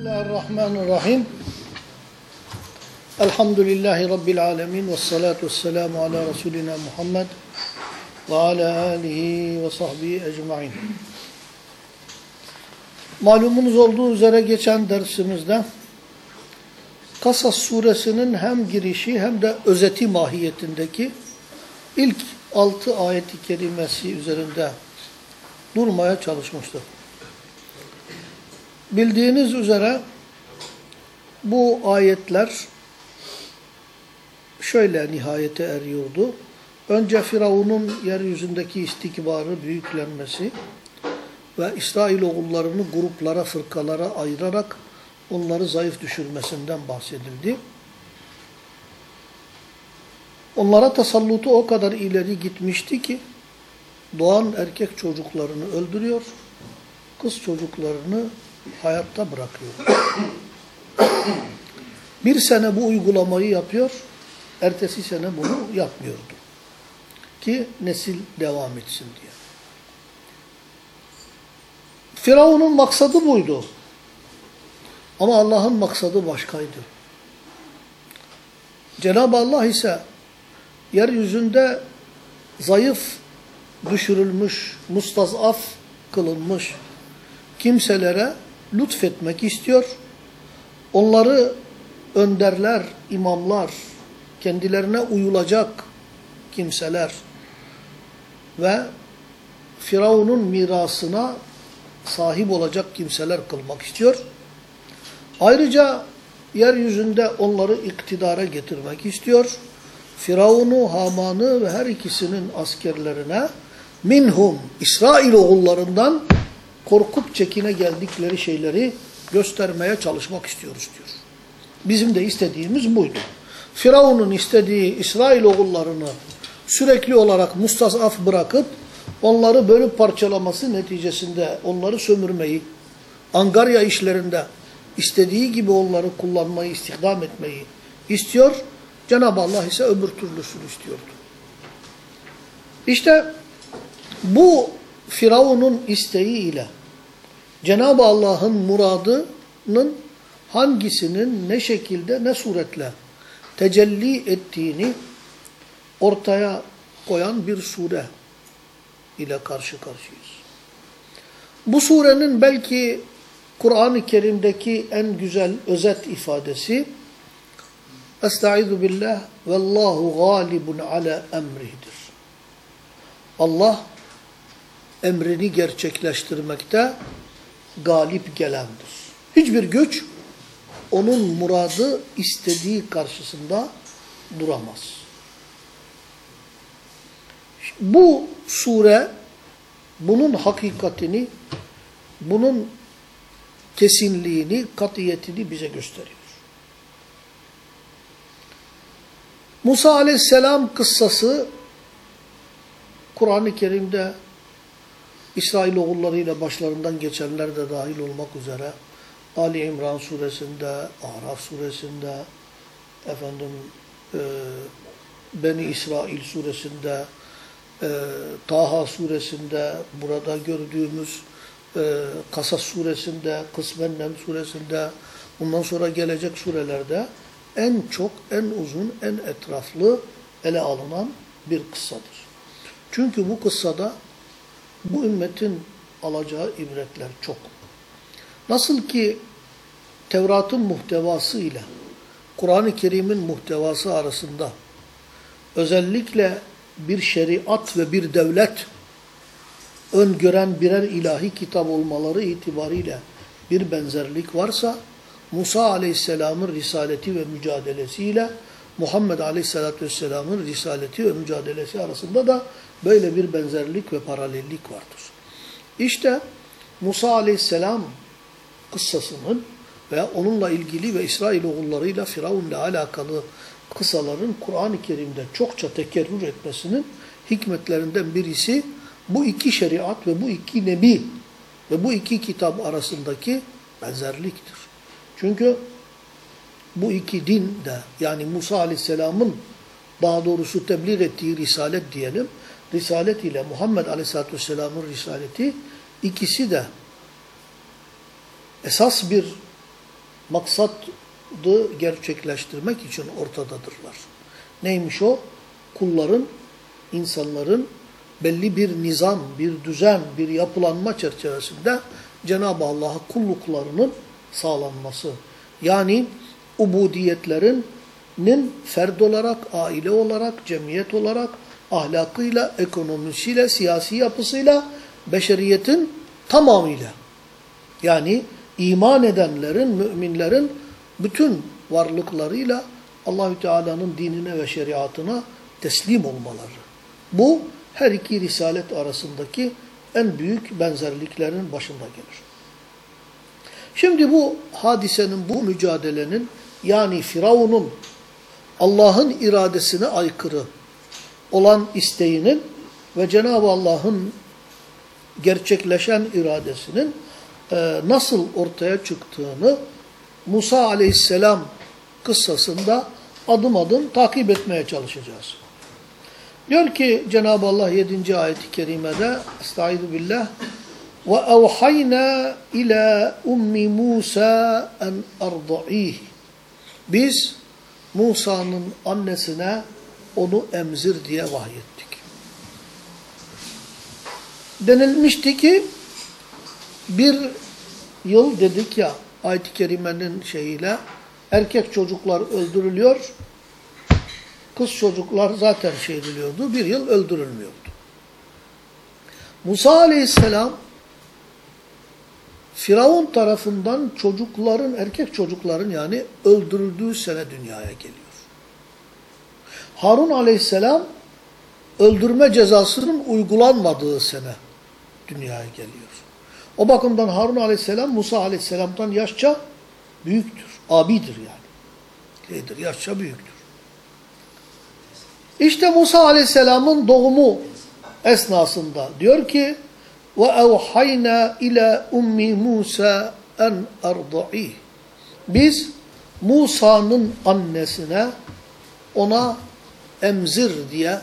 Bismillahirrahmanirrahim. Elhamdülillahi Rabbil alemin ve salatu ve selamu ala Resulina Muhammed ve ala alihi ve sahbihi ecmain. Malumunuz olduğu üzere geçen dersimizde Kasas suresinin hem girişi hem de özeti mahiyetindeki ilk altı ayeti kerimesi üzerinde durmaya çalışmıştık. Bildiğiniz üzere bu ayetler şöyle nihayete eriyordu. Önce Firavun'un yeryüzündeki istikbarı, büyüklenmesi ve İsrailoğullarını gruplara, fırkalara ayırarak onları zayıf düşürmesinden bahsedildi. Onlara tasallutu o kadar ileri gitmişti ki doğan erkek çocuklarını öldürüyor, kız çocuklarını hayatta bırakıyor. Bir sene bu uygulamayı yapıyor, ertesi sene bunu yapmıyordu. Ki nesil devam etsin diye. Firavun'un maksadı buydu. Ama Allah'ın maksadı başkaydı. Cenab-ı Allah ise yeryüzünde zayıf, düşürülmüş, mustazaf kılınmış kimselere lütfetmek istiyor. Onları önderler, imamlar, kendilerine uyulacak kimseler ve Firavun'un mirasına sahip olacak kimseler kılmak istiyor. Ayrıca yeryüzünde onları iktidara getirmek istiyor. Firavun'u, Haman'ı ve her ikisinin askerlerine minhum, İsrail oğullarından korkup çekine geldikleri şeyleri göstermeye çalışmak istiyoruz diyor. Bizim de istediğimiz buydu. Firavun'un istediği İsrail oğullarını sürekli olarak mustazaf bırakıp onları bölüp parçalaması neticesinde onları sömürmeyi, Angarya işlerinde istediği gibi onları kullanmayı, istihdam etmeyi istiyor. Cenab-ı Allah ise öbür türlüsünü istiyordu. İşte bu Firavun'un isteğiyle Cenab-ı Allah'ın muradının hangisinin ne şekilde ne suretle tecelli ettiğini ortaya koyan bir sure ile karşı karşıyayız. Bu surenin belki Kur'an-ı Kerim'deki en güzel özet ifadesi Estaizu billah vallahu galibun ala emridir. Allah emrini gerçekleştirmekte galip gelendir. Hiçbir güç onun muradı istediği karşısında duramaz. Bu sure bunun hakikatini, bunun kesinliğini, katiyetini bize gösteriyor. Musa aleyhisselam kıssası Kur'an-ı Kerim'de İsrailoğullarıyla başlarından geçenler de dahil olmak üzere Ali İmran suresinde, Araf suresinde, efendim e, Beni İsrail suresinde, e, Taha suresinde, burada gördüğümüz e, Kasas suresinde, Kısmen Nem suresinde, bundan sonra gelecek surelerde en çok, en uzun, en etraflı ele alınan bir kıssadır. Çünkü bu kıssada bu ümmetin alacağı ibretler çok. Nasıl ki Tevrat'ın muhtevası ile Kur'an-ı Kerim'in muhtevası arasında özellikle bir şeriat ve bir devlet öngören birer ilahi kitap olmaları itibariyle bir benzerlik varsa Musa aleyhisselamın risaleti ve mücadelesiyle Muhammed aleyhisselatü vesselamın risaleti ve mücadelesi arasında da böyle bir benzerlik ve paralellik vardır. İşte Musa aleyhisselam kıssasının veya onunla ilgili ve İsrailoğullarıyla Firavun'la alakalı kısaların Kur'an-ı Kerim'de çokça tekerrür etmesinin hikmetlerinden birisi bu iki şeriat ve bu iki nebi ve bu iki kitap arasındaki benzerliktir. Çünkü bu iki din de yani Musa Aleyhisselam'ın daha doğrusu tebliğ ettiği risalet diyelim, risalet ile Muhammed Aleyhisselatü Vesselam'ın risaleti ikisi de esas bir maksadı gerçekleştirmek için ortadadırlar. Neymiş o? Kulların, insanların belli bir nizam, bir düzen, bir yapılanma çerçevesinde Cenab-ı Allah'a kulluklarının sağlanması. Yani ubudiyetlerinin ferd olarak, aile olarak, cemiyet olarak, ahlakıyla, ekonomisiyle, siyasi yapısıyla, beşeriyetin tamamıyla. Yani iman edenlerin, müminlerin bütün varlıklarıyla Allahü Teala'nın dinine ve şeriatına teslim olmaları. Bu her iki risalet arasındaki en büyük benzerliklerin başında gelir. Şimdi bu hadisenin, bu mücadelenin yani Firavun'un Allah'ın iradesine aykırı olan isteğinin ve Cenab-ı Allah'ın gerçekleşen iradesinin e, nasıl ortaya çıktığını Musa aleyhisselam kıssasında adım adım takip etmeye çalışacağız. Diyor ki Cenab-ı Allah 7. ayet-i kerimede Estaizu billah ve evhayna ila ummi Musa en arda'ih Biz Musa'nın annesine onu emzir diye vahyettik. Denilmişti ki bir yıl dedik ya ayet-i kerimenin şeyiyle erkek çocuklar öldürülüyor kız çocuklar zaten şey ediliyordu. Bir yıl öldürülmüyordu. Musa aleyhisselam Firavun tarafından çocukların, erkek çocukların yani öldürüldüğü sene dünyaya geliyor. Harun aleyhisselam öldürme cezasının uygulanmadığı sene dünyaya geliyor. O bakımdan Harun aleyhisselam Musa aleyhisselamdan yaşça büyüktür. Abidir yani. Şeydir, yaşça büyüktür. İşte Musa Aleyhisselam'ın doğumu esnasında diyor ki ve evhayna ila ummi Musa en arda'ih. Biz Musa'nın annesine ona emzir diye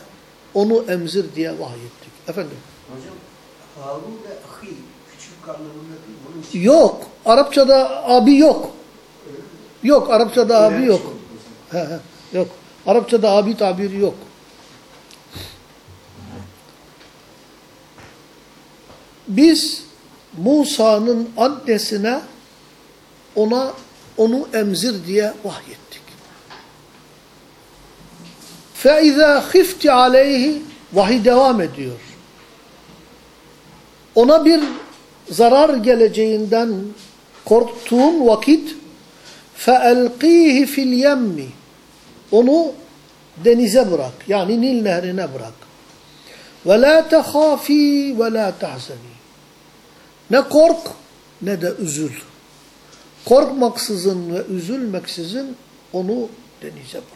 onu emzir diye vahyettik. Efendim? Hocam Harun ve ahi küçük anlamında değil. Yok. Arapçada abi yok. Yok. Arapçada abi yok. şey. He, he, yok. Arapçada abi tabiri yok. Biz Musa'nın annesine ona onu emzir diye vahyettik. فَاِذَا خِفْتِ عَلَيْهِ Vahiy devam ediyor. Ona bir zarar geleceğinden korktuğun vakit فَاَلْقِيهِ فِي الْيَمِّ Onu denize bırak. Yani Nil nehrine bırak. وَلَا تَخَافِي وَلَا تَحْزَنِي Ne kork ne de üzül. Korkmaksızın ve üzülmeksizin onu denize bırak.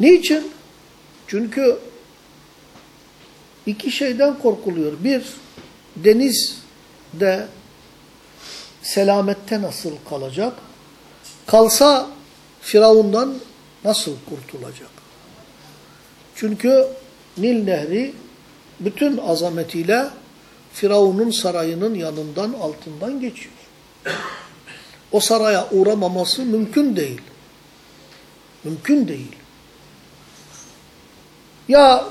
Niçin? Çünkü iki şeyden korkuluyor. Bir, denizde selamette nasıl kalacak? Kalsa Firavundan nasıl kurtulacak? Çünkü Nil Nehri bütün azametiyle Firavun'un sarayının yanından altından geçiyor. O saraya uğramaması mümkün değil. Mümkün değil. Ya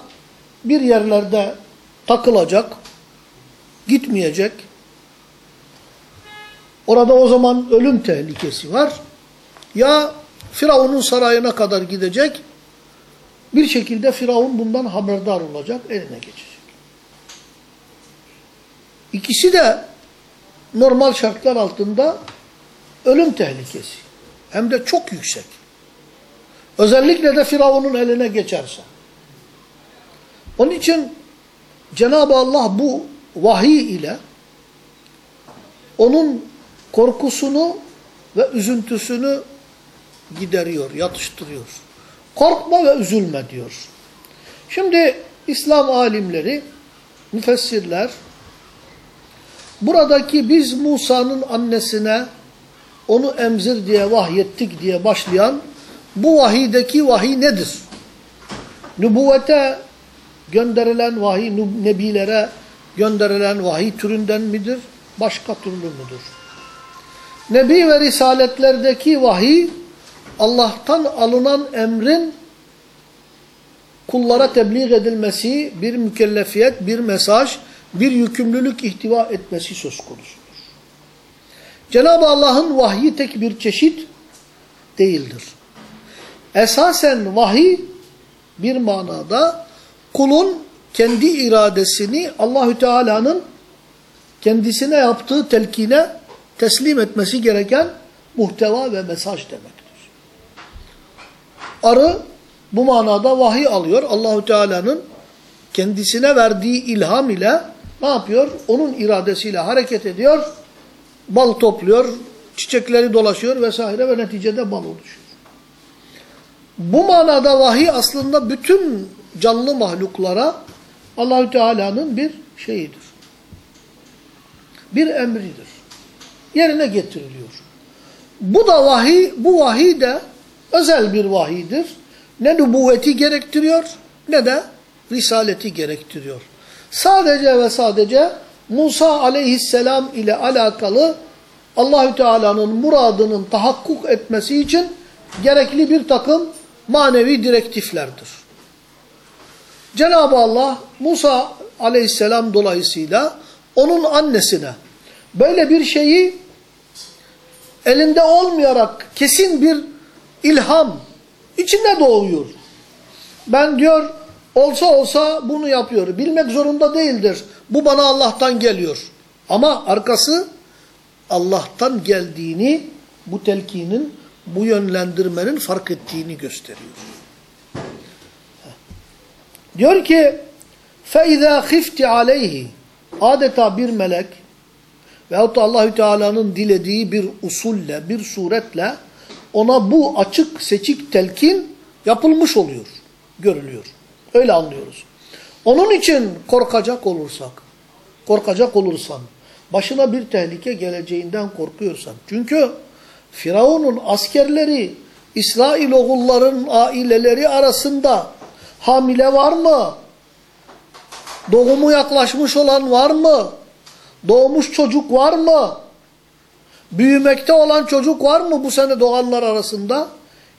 bir yerlerde takılacak, gitmeyecek. Orada o zaman ölüm tehlikesi var. Ya Firavun'un sarayına kadar gidecek, bir şekilde Firavun bundan haberdar olacak, eline geçecek. İkisi de normal şartlar altında ölüm tehlikesi. Hem de çok yüksek. Özellikle de Firavun'un eline geçerse. Onun için Cenab-ı Allah bu vahiy ile onun korkusunu ve üzüntüsünü gideriyor, yatıştırıyor. Korkma ve üzülme diyor. Şimdi İslam alimleri, müfessirler, buradaki biz Musa'nın annesine onu emzir diye vahyettik diye başlayan bu vahiydeki vahiy nedir? Nübüvvete gönderilen vahiy, nebilere gönderilen vahiy türünden midir? Başka türlü müdür? Nebi ve risaletlerdeki vahiy Allah'tan alınan emrin kullara tebliğ edilmesi, bir mükellefiyet, bir mesaj, bir yükümlülük ihtiva etmesi söz konusudur. Cenab-ı Allah'ın vahyi tek bir çeşit değildir. Esasen vahiy bir manada kulun kendi iradesini Allahü Teala'nın kendisine yaptığı telkine teslim etmesi gereken muhteva ve mesaj demektir. Arı bu manada vahiy alıyor. Allahü Teala'nın kendisine verdiği ilham ile ne yapıyor? Onun iradesiyle hareket ediyor. Bal topluyor, çiçekleri dolaşıyor vesaire ve neticede bal oluşuyor. Bu manada vahiy aslında bütün canlı mahluklara Allahü Teala'nın bir şeyidir. Bir emridir. Yerine getiriliyor. Bu da vahiy, bu vahiy de özel bir vahiydir. Ne nübüvveti gerektiriyor ne de risaleti gerektiriyor. Sadece ve sadece Musa aleyhisselam ile alakalı Allahü Teala'nın muradının tahakkuk etmesi için gerekli bir takım manevi direktiflerdir. Cenab-ı Allah Musa aleyhisselam dolayısıyla onun annesine böyle bir şeyi elinde olmayarak kesin bir ilham içinde doğuyor. Ben diyor olsa olsa bunu yapıyor. Bilmek zorunda değildir. Bu bana Allah'tan geliyor. Ama arkası Allah'tan geldiğini bu telkinin, bu yönlendirmenin fark ettiğini gösteriyor. Diyor ki فَاِذَا خِفْتِ عَلَيْهِ Adeta bir melek veyahut da Allahü Teala'nın dilediği bir usulle, bir suretle ona bu açık seçik telkin yapılmış oluyor, görülüyor. Öyle anlıyoruz. Onun için korkacak olursak, korkacak olursan, başına bir tehlike geleceğinden korkuyorsan. Çünkü Firavun'un askerleri, İsrail oğulların aileleri arasında hamile var mı? Doğumu yaklaşmış olan var mı? Doğmuş çocuk var mı? Büyümekte olan çocuk var mı bu sene doğanlar arasında?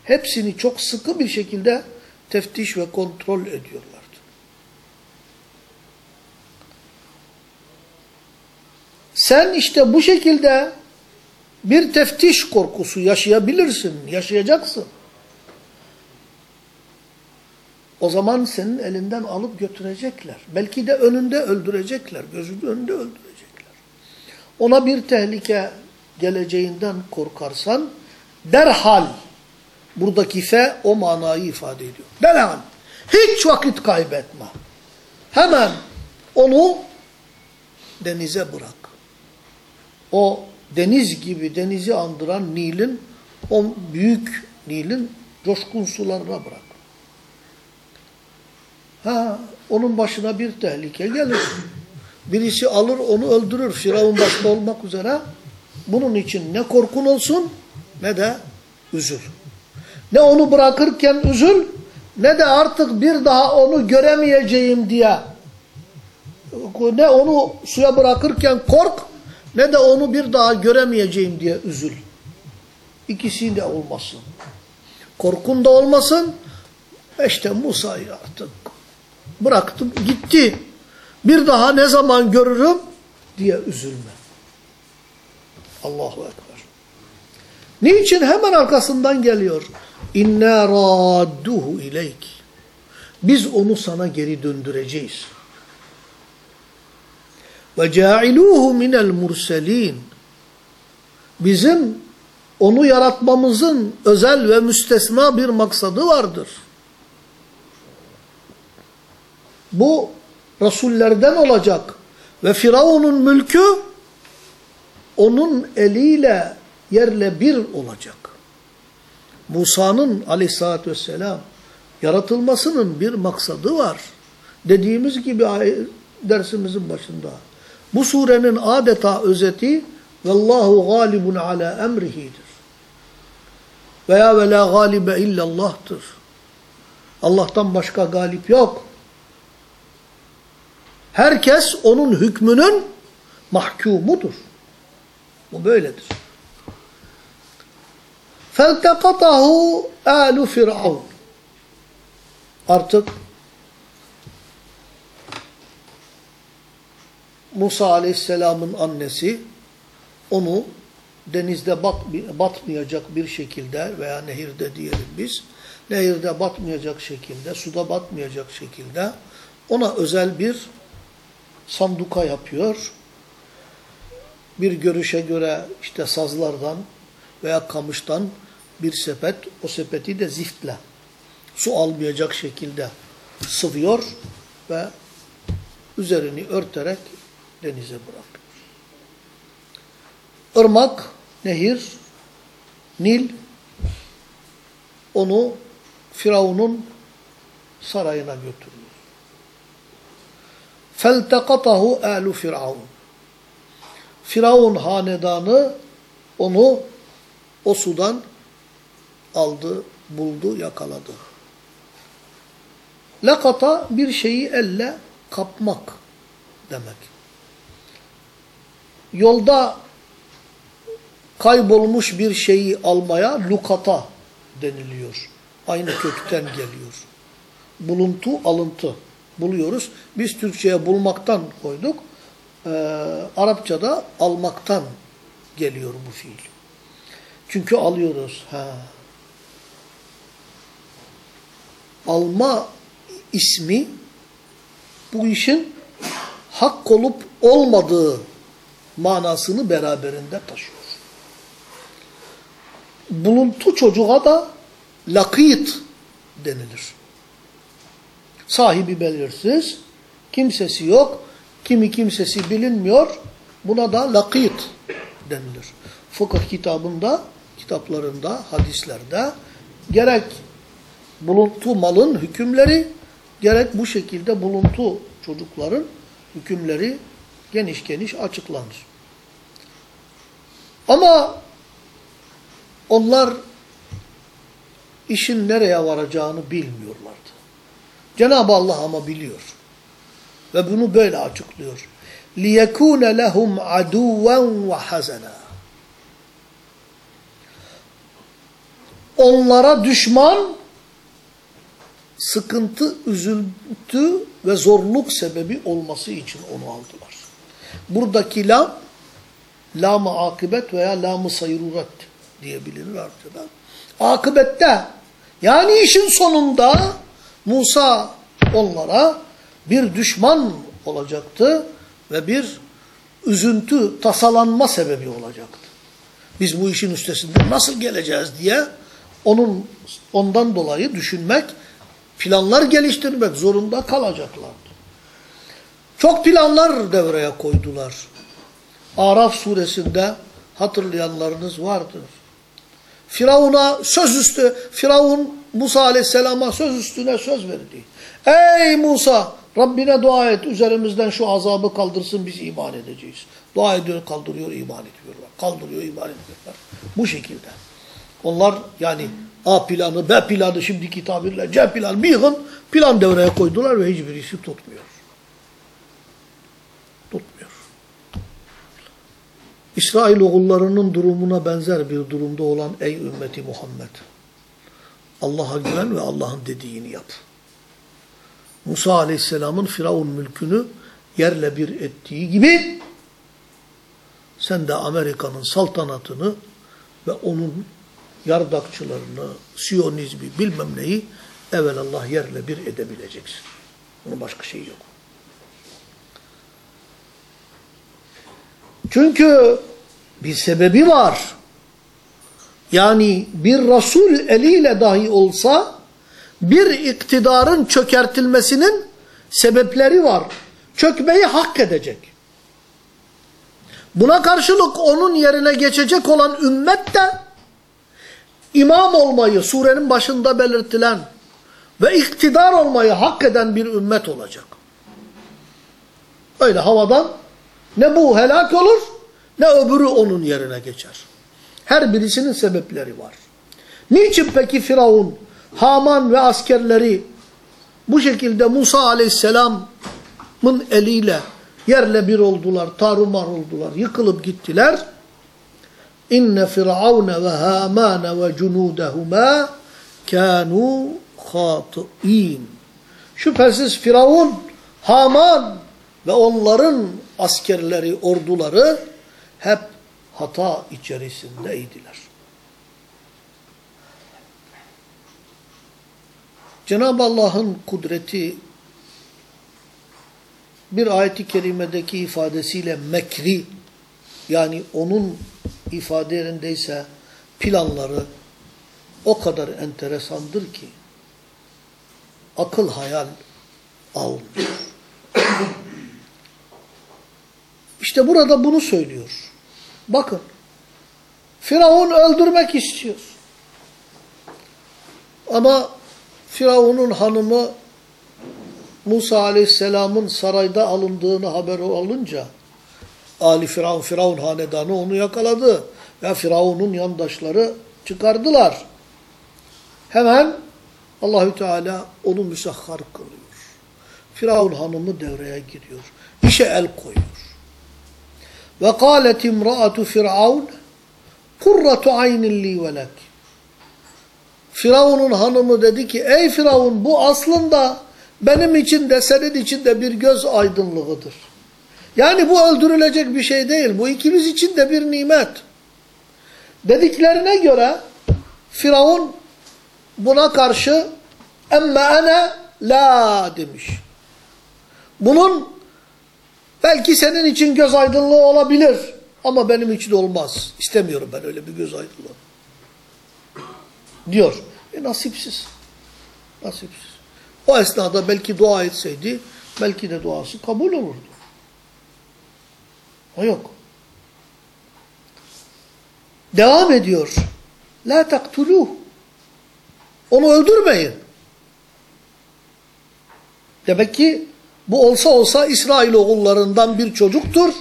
Hepsini çok sıkı bir şekilde teftiş ve kontrol ediyorlardı. Sen işte bu şekilde bir teftiş korkusu yaşayabilirsin, yaşayacaksın. O zaman senin elinden alıp götürecekler. Belki de önünde öldürecekler, gözünün önünde öldürecekler. Ona bir tehlike geleceğinden korkarsan derhal buradaki fe o manayı ifade ediyor. Derhal hiç vakit kaybetme. Hemen onu denize bırak. O deniz gibi denizi andıran Nil'in o büyük Nil'in coşkun sularına bırak. Ha, onun başına bir tehlike gelir. Birisi alır onu öldürür. Firavun başta olmak üzere. Bunun için ne korkun olsun ne de üzül. Ne onu bırakırken üzül ne de artık bir daha onu göremeyeceğim diye ne onu suya bırakırken kork ne de onu bir daha göremeyeceğim diye üzül. İkisi de olmasın. Korkun da olmasın. İşte Musa'yı artık bıraktım gitti. Bir daha ne zaman görürüm diye üzülme. Allahu Ekber. Niçin? Hemen arkasından geliyor. İnna radduhu ileyk. Biz onu sana geri döndüreceğiz. Ve ca'iluhu minel murselin. Bizim onu yaratmamızın özel ve müstesna bir maksadı vardır. Bu Resullerden olacak. Ve Firavun'un mülkü onun eliyle yerle bir olacak. Musa'nın aleyhissalatü vesselam yaratılmasının bir maksadı var. Dediğimiz gibi dersimizin başında. Bu surenin adeta özeti Vallahu galibun ala emrihidir. Veya ve la galibe illallah'tır. Allah'tan başka galip yok. Herkes onun hükmünün mahkumudur. Bu böyledir. فَالْتَقَطَهُ آلُ فِرْعَوْنَ Artık Musa Aleyhisselam'ın annesi onu denizde bat, batmayacak bir şekilde veya nehirde diyelim biz, nehirde batmayacak şekilde, suda batmayacak şekilde ona özel bir sanduka yapıyor. Bir görüşe göre işte sazlardan veya kamıştan bir sepet, o sepeti de ziftle su almayacak şekilde sıvıyor ve üzerini örterek denize bırakıyor. Irmak, nehir, Nil onu Firavun'un sarayına götürüyor. فَالْتَقَطَهُ اَلُ Firavun. Firavun hanedanı onu o sudan aldı, buldu, yakaladı. Lakata bir şeyi elle kapmak demek. Yolda kaybolmuş bir şeyi almaya lukata deniliyor. Aynı kökten geliyor. Buluntu, alıntı. Buluyoruz. Biz Türkçe'ye bulmaktan koyduk. Ee, Arapçada almaktan geliyor bu fiil. Çünkü alıyoruz. Ha. Alma ismi bu işin hak olup olmadığı manasını beraberinde taşıyor. Buluntu çocuğa da lakit denilir. Sahibi belirsiz, kimsesi yok, kimi kimsesi bilinmiyor. Buna da lakit denilir. Fıkıh kitabında, kitaplarında, hadislerde gerek buluntu malın hükümleri, gerek bu şekilde buluntu çocukların hükümleri geniş geniş açıklanır. Ama onlar işin nereye varacağını bilmiyorlardı. Cenab-ı Allah ama biliyor. Ve bunu böyle açıklıyor. لِيَكُونَ لَهُمْ عَدُوًا وَحَزَنًا Onlara düşman, sıkıntı, üzüntü ve zorluk sebebi olması için onu aldılar. Buradaki lam, lam-ı akıbet veya lam-ı sayruret diye bilinir Arapçada. Akıbette, yani işin sonunda Musa onlara bir düşman olacaktı ve bir üzüntü, tasalanma sebebi olacaktı. Biz bu işin üstesinden nasıl geleceğiz diye onun ondan dolayı düşünmek, planlar geliştirmek zorunda kalacaklardı. Çok planlar devreye koydular. Araf suresinde hatırlayanlarınız vardır. Firavun'a söz üstü, Firavun Musa aleyhisselama söz üstüne söz verdi. Ey Musa Rabbine dua et üzerimizden şu azabı kaldırsın biz iman edeceğiz. Dua ediyor kaldırıyor iman ediyorlar. Kaldırıyor iman ediyorlar. Bu şekilde. Onlar yani A planı, B planı şimdiki tabirle C planı bir yığın plan devreye koydular ve hiçbirisi tutmuyor. Tutmuyor. İsrail oğullarının durumuna benzer bir durumda olan ey ümmeti Muhammed. Allah'a güven ve Allah'ın dediğini yap. Musa Aleyhisselam'ın Firavun mülkünü yerle bir ettiği gibi sen de Amerika'nın saltanatını ve onun yardakçılarını, Siyonizmi bilmem neyi evelallah yerle bir edebileceksin. Bunun başka şeyi yok. Çünkü bir sebebi var. Yani bir Resul eliyle dahi olsa bir iktidarın çökertilmesinin sebepleri var. Çökmeyi hak edecek. Buna karşılık onun yerine geçecek olan ümmet de imam olmayı surenin başında belirtilen ve iktidar olmayı hak eden bir ümmet olacak. Öyle havadan ne bu helak olur ne öbürü onun yerine geçer. Her birisinin sebepleri var. Niçin peki Firavun, Haman ve askerleri bu şekilde Musa aleyhisselamın eliyle yerle bir oldular, tarumar oldular, yıkılıp gittiler? inne firavune ve hamane ve cunudehuma kanu hati'in. Şüphesiz Firavun, Haman ve onların askerleri, orduları hep hata içerisindeydiler. Cenab-ı Allah'ın kudreti bir ayeti kerimedeki ifadesiyle mekri yani onun ifadelerindeyse planları o kadar enteresandır ki akıl hayal almıyor. İşte burada bunu söylüyor. Bakın. Firavun öldürmek istiyor. Ama Firavun'un hanımı Musa Aleyhisselam'ın sarayda alındığını haber alınca Ali Firavun, Firavun hanedanı onu yakaladı. Ve Firavun'un yandaşları çıkardılar. Hemen Allahü Teala onu müsahhar kılıyor. Firavun hanımı devreye giriyor. İşe el koyuyor. Ve kâlet imra'atu firavun kurratu aynin li velek. Firavun'un hanımı dedi ki ey Firavun bu aslında benim için de senin için de bir göz aydınlığıdır. Yani bu öldürülecek bir şey değil. Bu ikimiz için de bir nimet. Dediklerine göre Firavun buna karşı emme ene la demiş. Bunun belki senin için göz aydınlığı olabilir ama benim için olmaz. İstemiyorum ben öyle bir göz aydınlığı. Diyor. E nasipsiz. Nasipsiz. O esnada belki dua etseydi belki de duası kabul olurdu. O yok. Devam ediyor. La taktuluh. Onu öldürmeyin. Demek ki bu olsa olsa İsrail oğullarından bir çocuktur.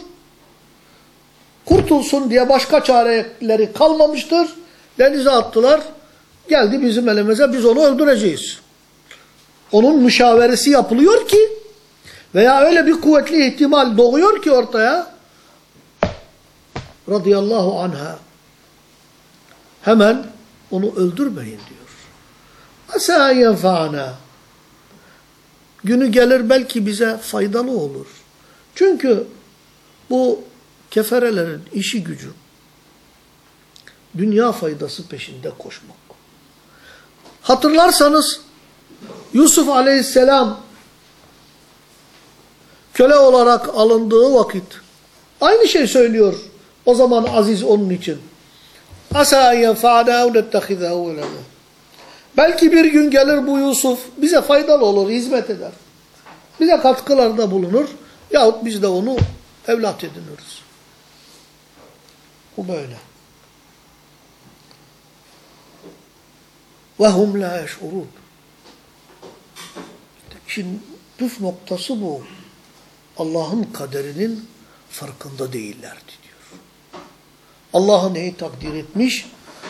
Kurtulsun diye başka çareleri kalmamıştır. Denize attılar. Geldi bizim elimize biz onu öldüreceğiz. Onun müşaveresi yapılıyor ki veya öyle bir kuvvetli ihtimal doğuyor ki ortaya radıyallahu anha hemen onu öldürmeyin diyor. Asa yenfa'na günü gelir belki bize faydalı olur. Çünkü bu keferelerin işi gücü dünya faydası peşinde koşmak. Hatırlarsanız Yusuf aleyhisselam köle olarak alındığı vakit aynı şey söylüyor. O zaman aziz onun için. Asa yenfa'na nettehizehu velede. Belki bir gün gelir bu Yusuf bize faydalı olur, hizmet eder. Bize katkılarda bulunur yahut biz de onu evlat ediniriz. Bu böyle. Ve hum la eşurun. İşin püf noktası bu. Allah'ın kaderinin farkında değillerdi diyor. Allah neyi takdir etmiş?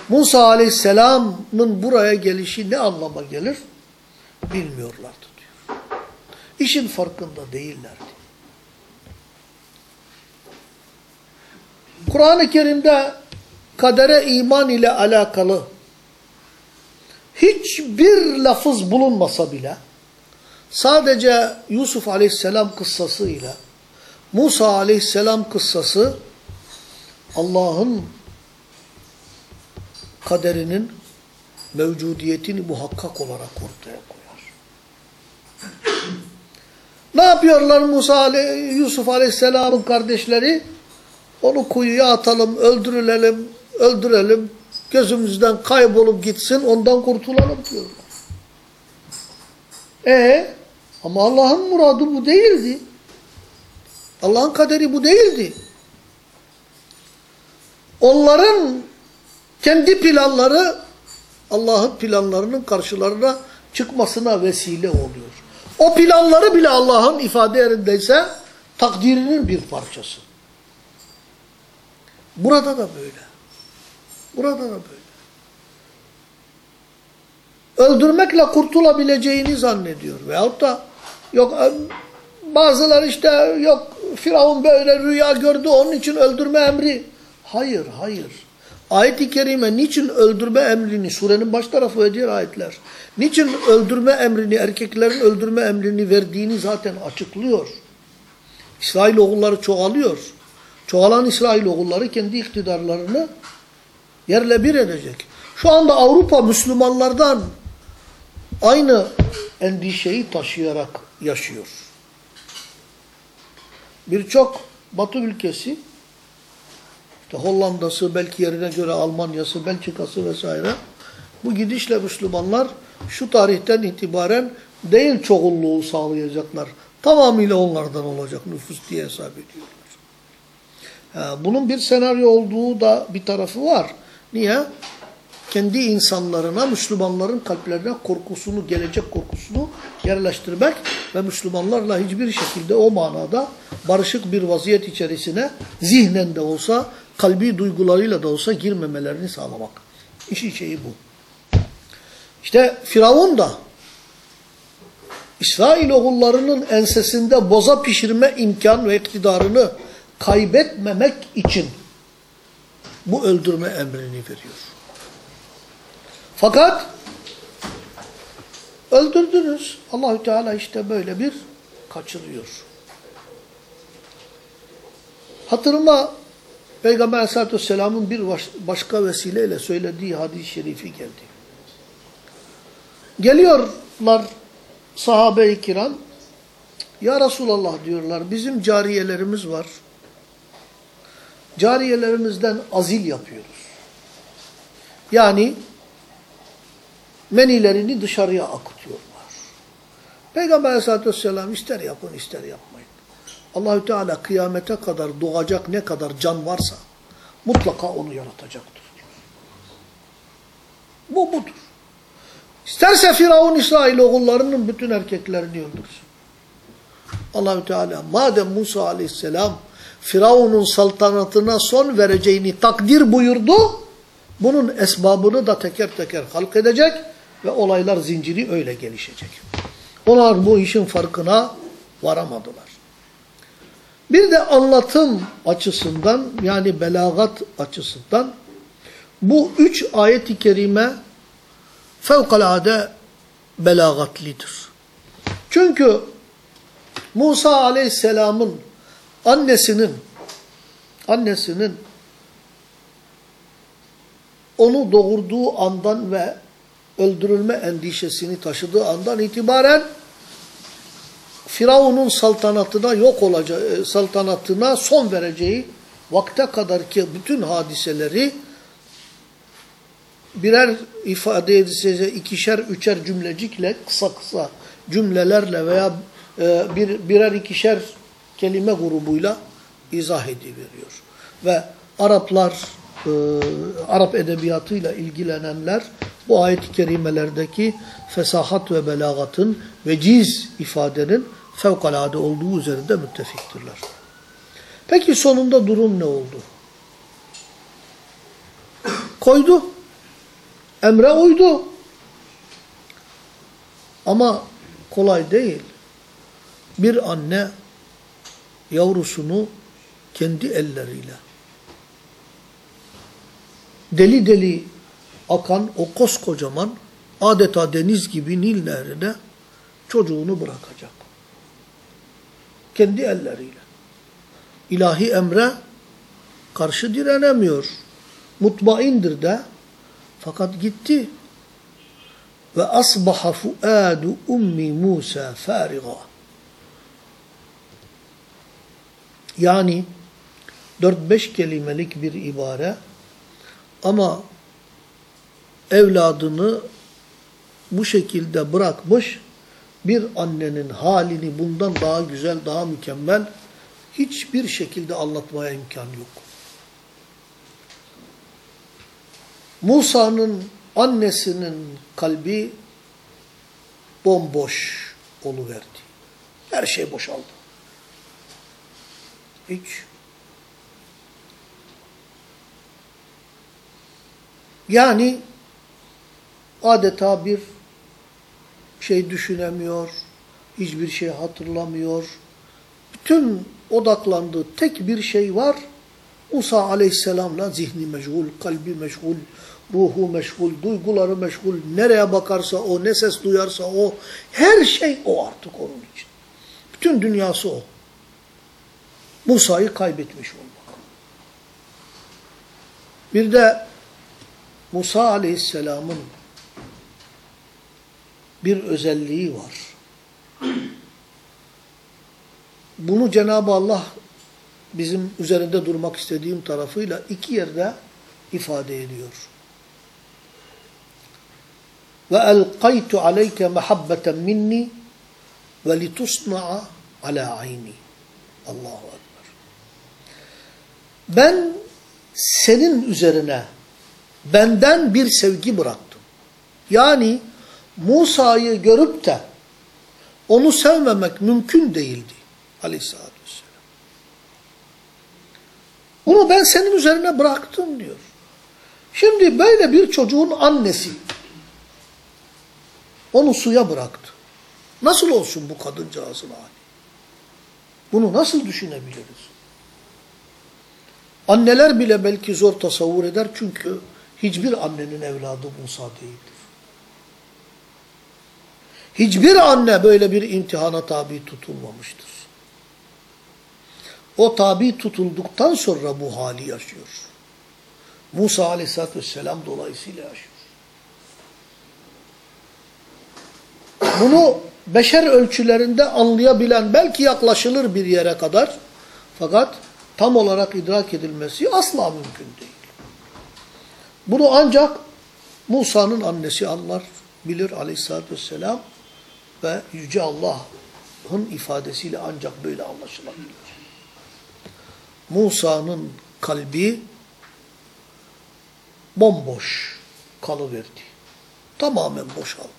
Musa Aleyhisselam'ın buraya gelişi ne anlama gelir? Bilmiyorlardı diyor. İşin farkında değillerdi. Kur'an-ı Kerim'de kadere iman ile alakalı hiçbir lafız bulunmasa bile sadece Yusuf Aleyhisselam kıssası ile Musa Aleyhisselam kıssası Allah'ın kaderinin mevcudiyetini muhakkak olarak ortaya koyar. ne yapıyorlar Musa Ale Yusuf Aleyhisselam'ın kardeşleri? Onu kuyuya atalım, öldürelim, öldürelim, gözümüzden kaybolup gitsin, ondan kurtulalım diyorlar. E ama Allah'ın muradı bu değildi. Allah'ın kaderi bu değildi. Onların kendi planları Allah'ın planlarının karşılarına çıkmasına vesile oluyor. O planları bile Allah'ın ifade yerindeyse takdirinin bir parçası. Burada da böyle. Burada da böyle. Öldürmekle kurtulabileceğini zannediyor. Veyahut da yok bazılar işte yok Firavun böyle rüya gördü onun için öldürme emri. Hayır, hayır. Ayet-i Kerime niçin öldürme emrini, surenin baş tarafı ve diğer ayetler, niçin öldürme emrini, erkeklerin öldürme emrini verdiğini zaten açıklıyor. İsrailoğulları çoğalıyor. Çoğalan İsrailoğulları kendi iktidarlarını yerle bir edecek. Şu anda Avrupa Müslümanlardan aynı endişeyi taşıyarak yaşıyor. Birçok Batı ülkesi, işte Hollanda'sı, belki yerine göre Almanya'sı, Belçika'sı vesaire, bu gidişle Müslümanlar şu tarihten itibaren değil çoğunluğu sağlayacaklar. Tamamıyla onlardan olacak nüfus diye hesap ediyorlar. Bunun bir senaryo olduğu da bir tarafı var. Niye? Kendi insanlarına, Müslümanların kalplerine korkusunu, gelecek korkusunu yerleştirmek ve Müslümanlarla hiçbir şekilde o manada barışık bir vaziyet içerisine zihnen de olsa, kalbi duygularıyla da olsa girmemelerini sağlamak. İşin şeyi bu. İşte Firavun da İsrailoğullarının ensesinde boza pişirme imkan ve iktidarını kaybetmemek için bu öldürme emrini veriyor. Fakat öldürdünüz. Allahü Teala işte böyle bir kaçırıyor. Hatırıma Peygamber Aleyhisselatü Vesselam'ın bir baş, başka vesileyle söylediği hadis-i şerifi geldi. Geliyorlar sahabe-i kiram. Ya Resulallah diyorlar bizim cariyelerimiz var. Cariyelerimizden azil yapıyoruz. Yani menilerini dışarıya akıtıyorlar. Peygamber aleyhissalatü vesselam ister yapın ister yapmayın. Allahü Teala kıyamete kadar doğacak ne kadar can varsa mutlaka onu yaratacaktır. Bu budur. İsterse Firavun İsrailoğullarının bütün erkeklerini öldürsün. Allahü Teala madem Musa aleyhisselam Firavun'un saltanatına son vereceğini takdir buyurdu, bunun esbabını da teker teker halk edecek ve olaylar zinciri öyle gelişecek. Onlar bu işin farkına varamadılar. Bir de anlatım açısından yani belagat açısından bu üç ayet-i kerime fevkalade belagatlidir. Çünkü Musa aleyhisselamın annesinin annesinin onu doğurduğu andan ve öldürülme endişesini taşıdığı andan itibaren Firavun'un saltanatına yok olacağı, saltanatına son vereceği vakte kadar ki bütün hadiseleri birer ifade edilse ikişer üçer cümlecikle kısa kısa cümlelerle veya e, bir birer ikişer kelime grubuyla izah ediveriyor. Ve Araplar, e, Arap edebiyatıyla ilgilenenler bu ayet-i kerimelerdeki fesahat ve belagatın, veciz ifadenin fevkalade olduğu üzerinde müttefiktirler. Peki sonunda durum ne oldu? Koydu. Emre uydu. Ama kolay değil. Bir anne yavrusunu kendi elleriyle deli deli akan o koskocaman adeta deniz gibi Nil nehrine çocuğunu bırakacak. Kendi elleriyle. İlahi emre karşı direnemiyor. Mutmaindir de fakat gitti. Ve asbaha fuadu ummi Musa fariga. Yani 4-5 kelimelik bir ibare ama evladını bu şekilde bırakmış bir annenin halini bundan daha güzel, daha mükemmel hiçbir şekilde anlatmaya imkan yok. Musa'nın annesinin kalbi bomboş oluverdi. Her şey boşaldı. Hiç. Yani adeta bir şey düşünemiyor, hiçbir şey hatırlamıyor. Bütün odaklandığı tek bir şey var, Musa aleyhisselamla zihni meşgul, kalbi meşgul, ruhu meşgul, duyguları meşgul. Nereye bakarsa o, ne ses duyarsa o. Her şey o artık onun için. Bütün dünyası o. Musa'yı kaybetmiş olmak. Bir de Musa aleyhisselamın bir özelliği var. Bunu Cenab-ı Allah bizim üzerinde durmak istediğim tarafıyla iki yerde ifade ediyor. Ve elqaytu aleyke mehabbeten minni ve litusna'a ala ayni. Allahu Ekber. Ben senin üzerine benden bir sevgi bıraktım. Yani Musa'yı görüp de onu sevmemek mümkün değildi. Aleyhisselatü vesselam. Bunu ben senin üzerine bıraktım diyor. Şimdi böyle bir çocuğun annesi onu suya bıraktı. Nasıl olsun bu kadıncağızın hali? Bunu nasıl düşünebiliriz? Anneler bile belki zor tasavvur eder çünkü hiçbir annenin evladı Musa değildir. Hiçbir anne böyle bir imtihana tabi tutulmamıştır. O tabi tutulduktan sonra bu hali yaşıyor. Musa aleyhissalatü vesselam dolayısıyla yaşıyor. Bunu beşer ölçülerinde anlayabilen belki yaklaşılır bir yere kadar fakat tam olarak idrak edilmesi asla mümkün değil. Bunu ancak Musa'nın annesi anlar, bilir aleyhissalatü vesselam ve Yüce Allah'ın ifadesiyle ancak böyle anlaşılabilir. Musa'nın kalbi bomboş kalıverdi. Tamamen boşaldı.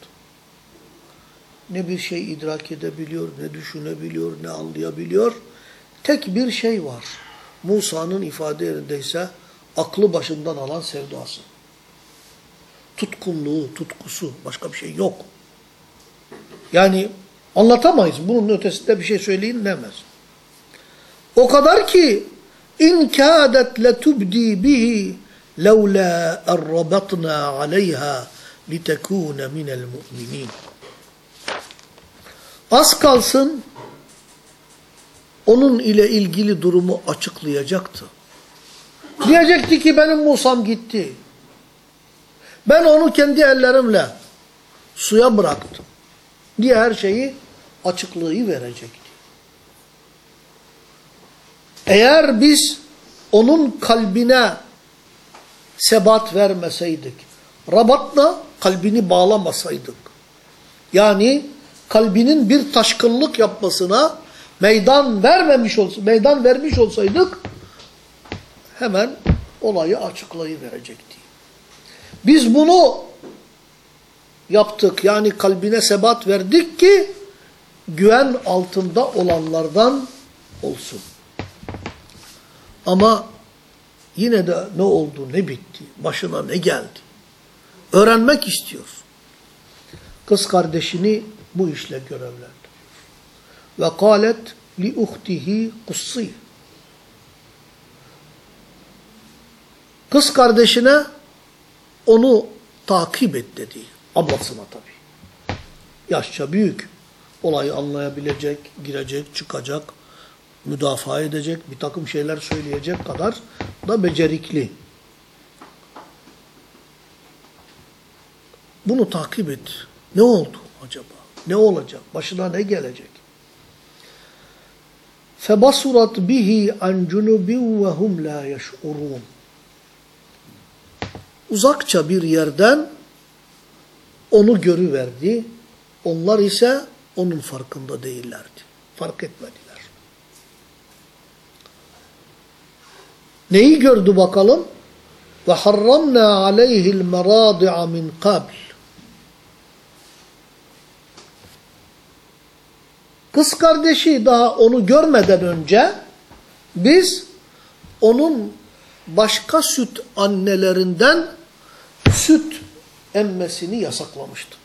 Ne bir şey idrak edebiliyor, ne düşünebiliyor, ne anlayabiliyor. Tek bir şey var. Musa'nın ifade yerindeyse aklı başından alan sevdası. Tutkunluğu, tutkusu, başka bir şey yok. Yani anlatamayız. Bunun ötesinde bir şey söyleyin demez. O kadar ki in kâdet letubdi bihi levlâ errabatnâ aleyhâ litekûne minel mu'minin. Az kalsın onun ile ilgili durumu açıklayacaktı. Diyecekti ki benim Musa'm gitti. Ben onu kendi ellerimle suya bıraktım. Diye her şeyi açıklığı verecekti. Eğer biz onun kalbine sebat vermeseydik, rabatla kalbini bağlamasaydık, yani kalbinin bir taşkınlık yapmasına meydan vermemiş olsa, meydan vermiş olsaydık hemen olayı açıklayıverecekti. Biz bunu yaptık. Yani kalbine sebat verdik ki güven altında olanlardan olsun. Ama yine de ne oldu, ne bitti, başına ne geldi? Öğrenmek istiyor. Kız kardeşini bu işle görevlendiriyor. Ve kâlet li uhtihi kussi. Kız kardeşine onu takip et dedi. Ablasına tabii. Yaşça büyük. Olayı anlayabilecek, girecek, çıkacak, müdafaa edecek, bir takım şeyler söyleyecek kadar da becerikli. Bunu takip et. Ne oldu acaba? Ne olacak? Başına ne gelecek? فَبَصُرَتْ بِهِ عَنْ جُنُبٍ وَهُمْ لَا يَشْعُرُونَ Uzakça bir yerden onu görüverdi. Onlar ise onun farkında değillerdi. Fark etmediler. Neyi gördü bakalım? Ve harramna aleyhi'l meradi'a min qabl. Kız kardeşi daha onu görmeden önce biz onun başka süt annelerinden süt emmesini yasaklamıştık.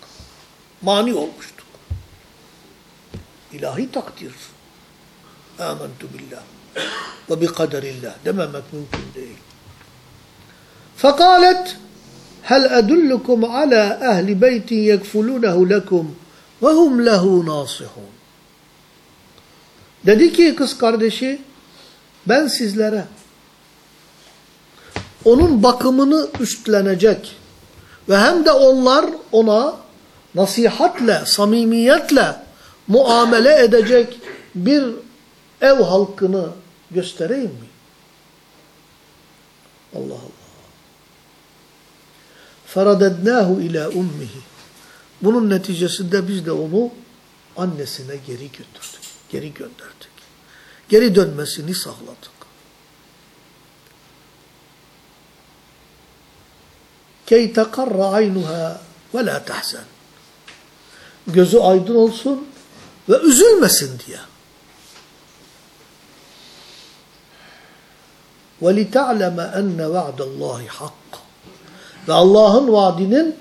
Mani olmuştuk. İlahi takdir. amentu billah ve bi kaderillah dememek mümkün değil. Fekalet hel edullukum ala ehli beytin yekfulunehu lekum ve hum lehu nasihun. Dedi ki kız kardeşi ben sizlere onun bakımını üstlenecek ve hem de onlar ona nasihatle, samimiyetle muamele edecek bir ev halkını göstereyim mi? Allah Allah. فَرَدَدْنَاهُ ila ummihi. Bunun neticesinde biz de onu annesine geri götürdük. Geri gönderdik. Geri dönmesini sağladık. Takarra aynuha ve la tahzen. Gözü aydın olsun ve üzülmesin diye. Li ta'leme enne va'dallahi hak. Ve Allah'ın vaadinin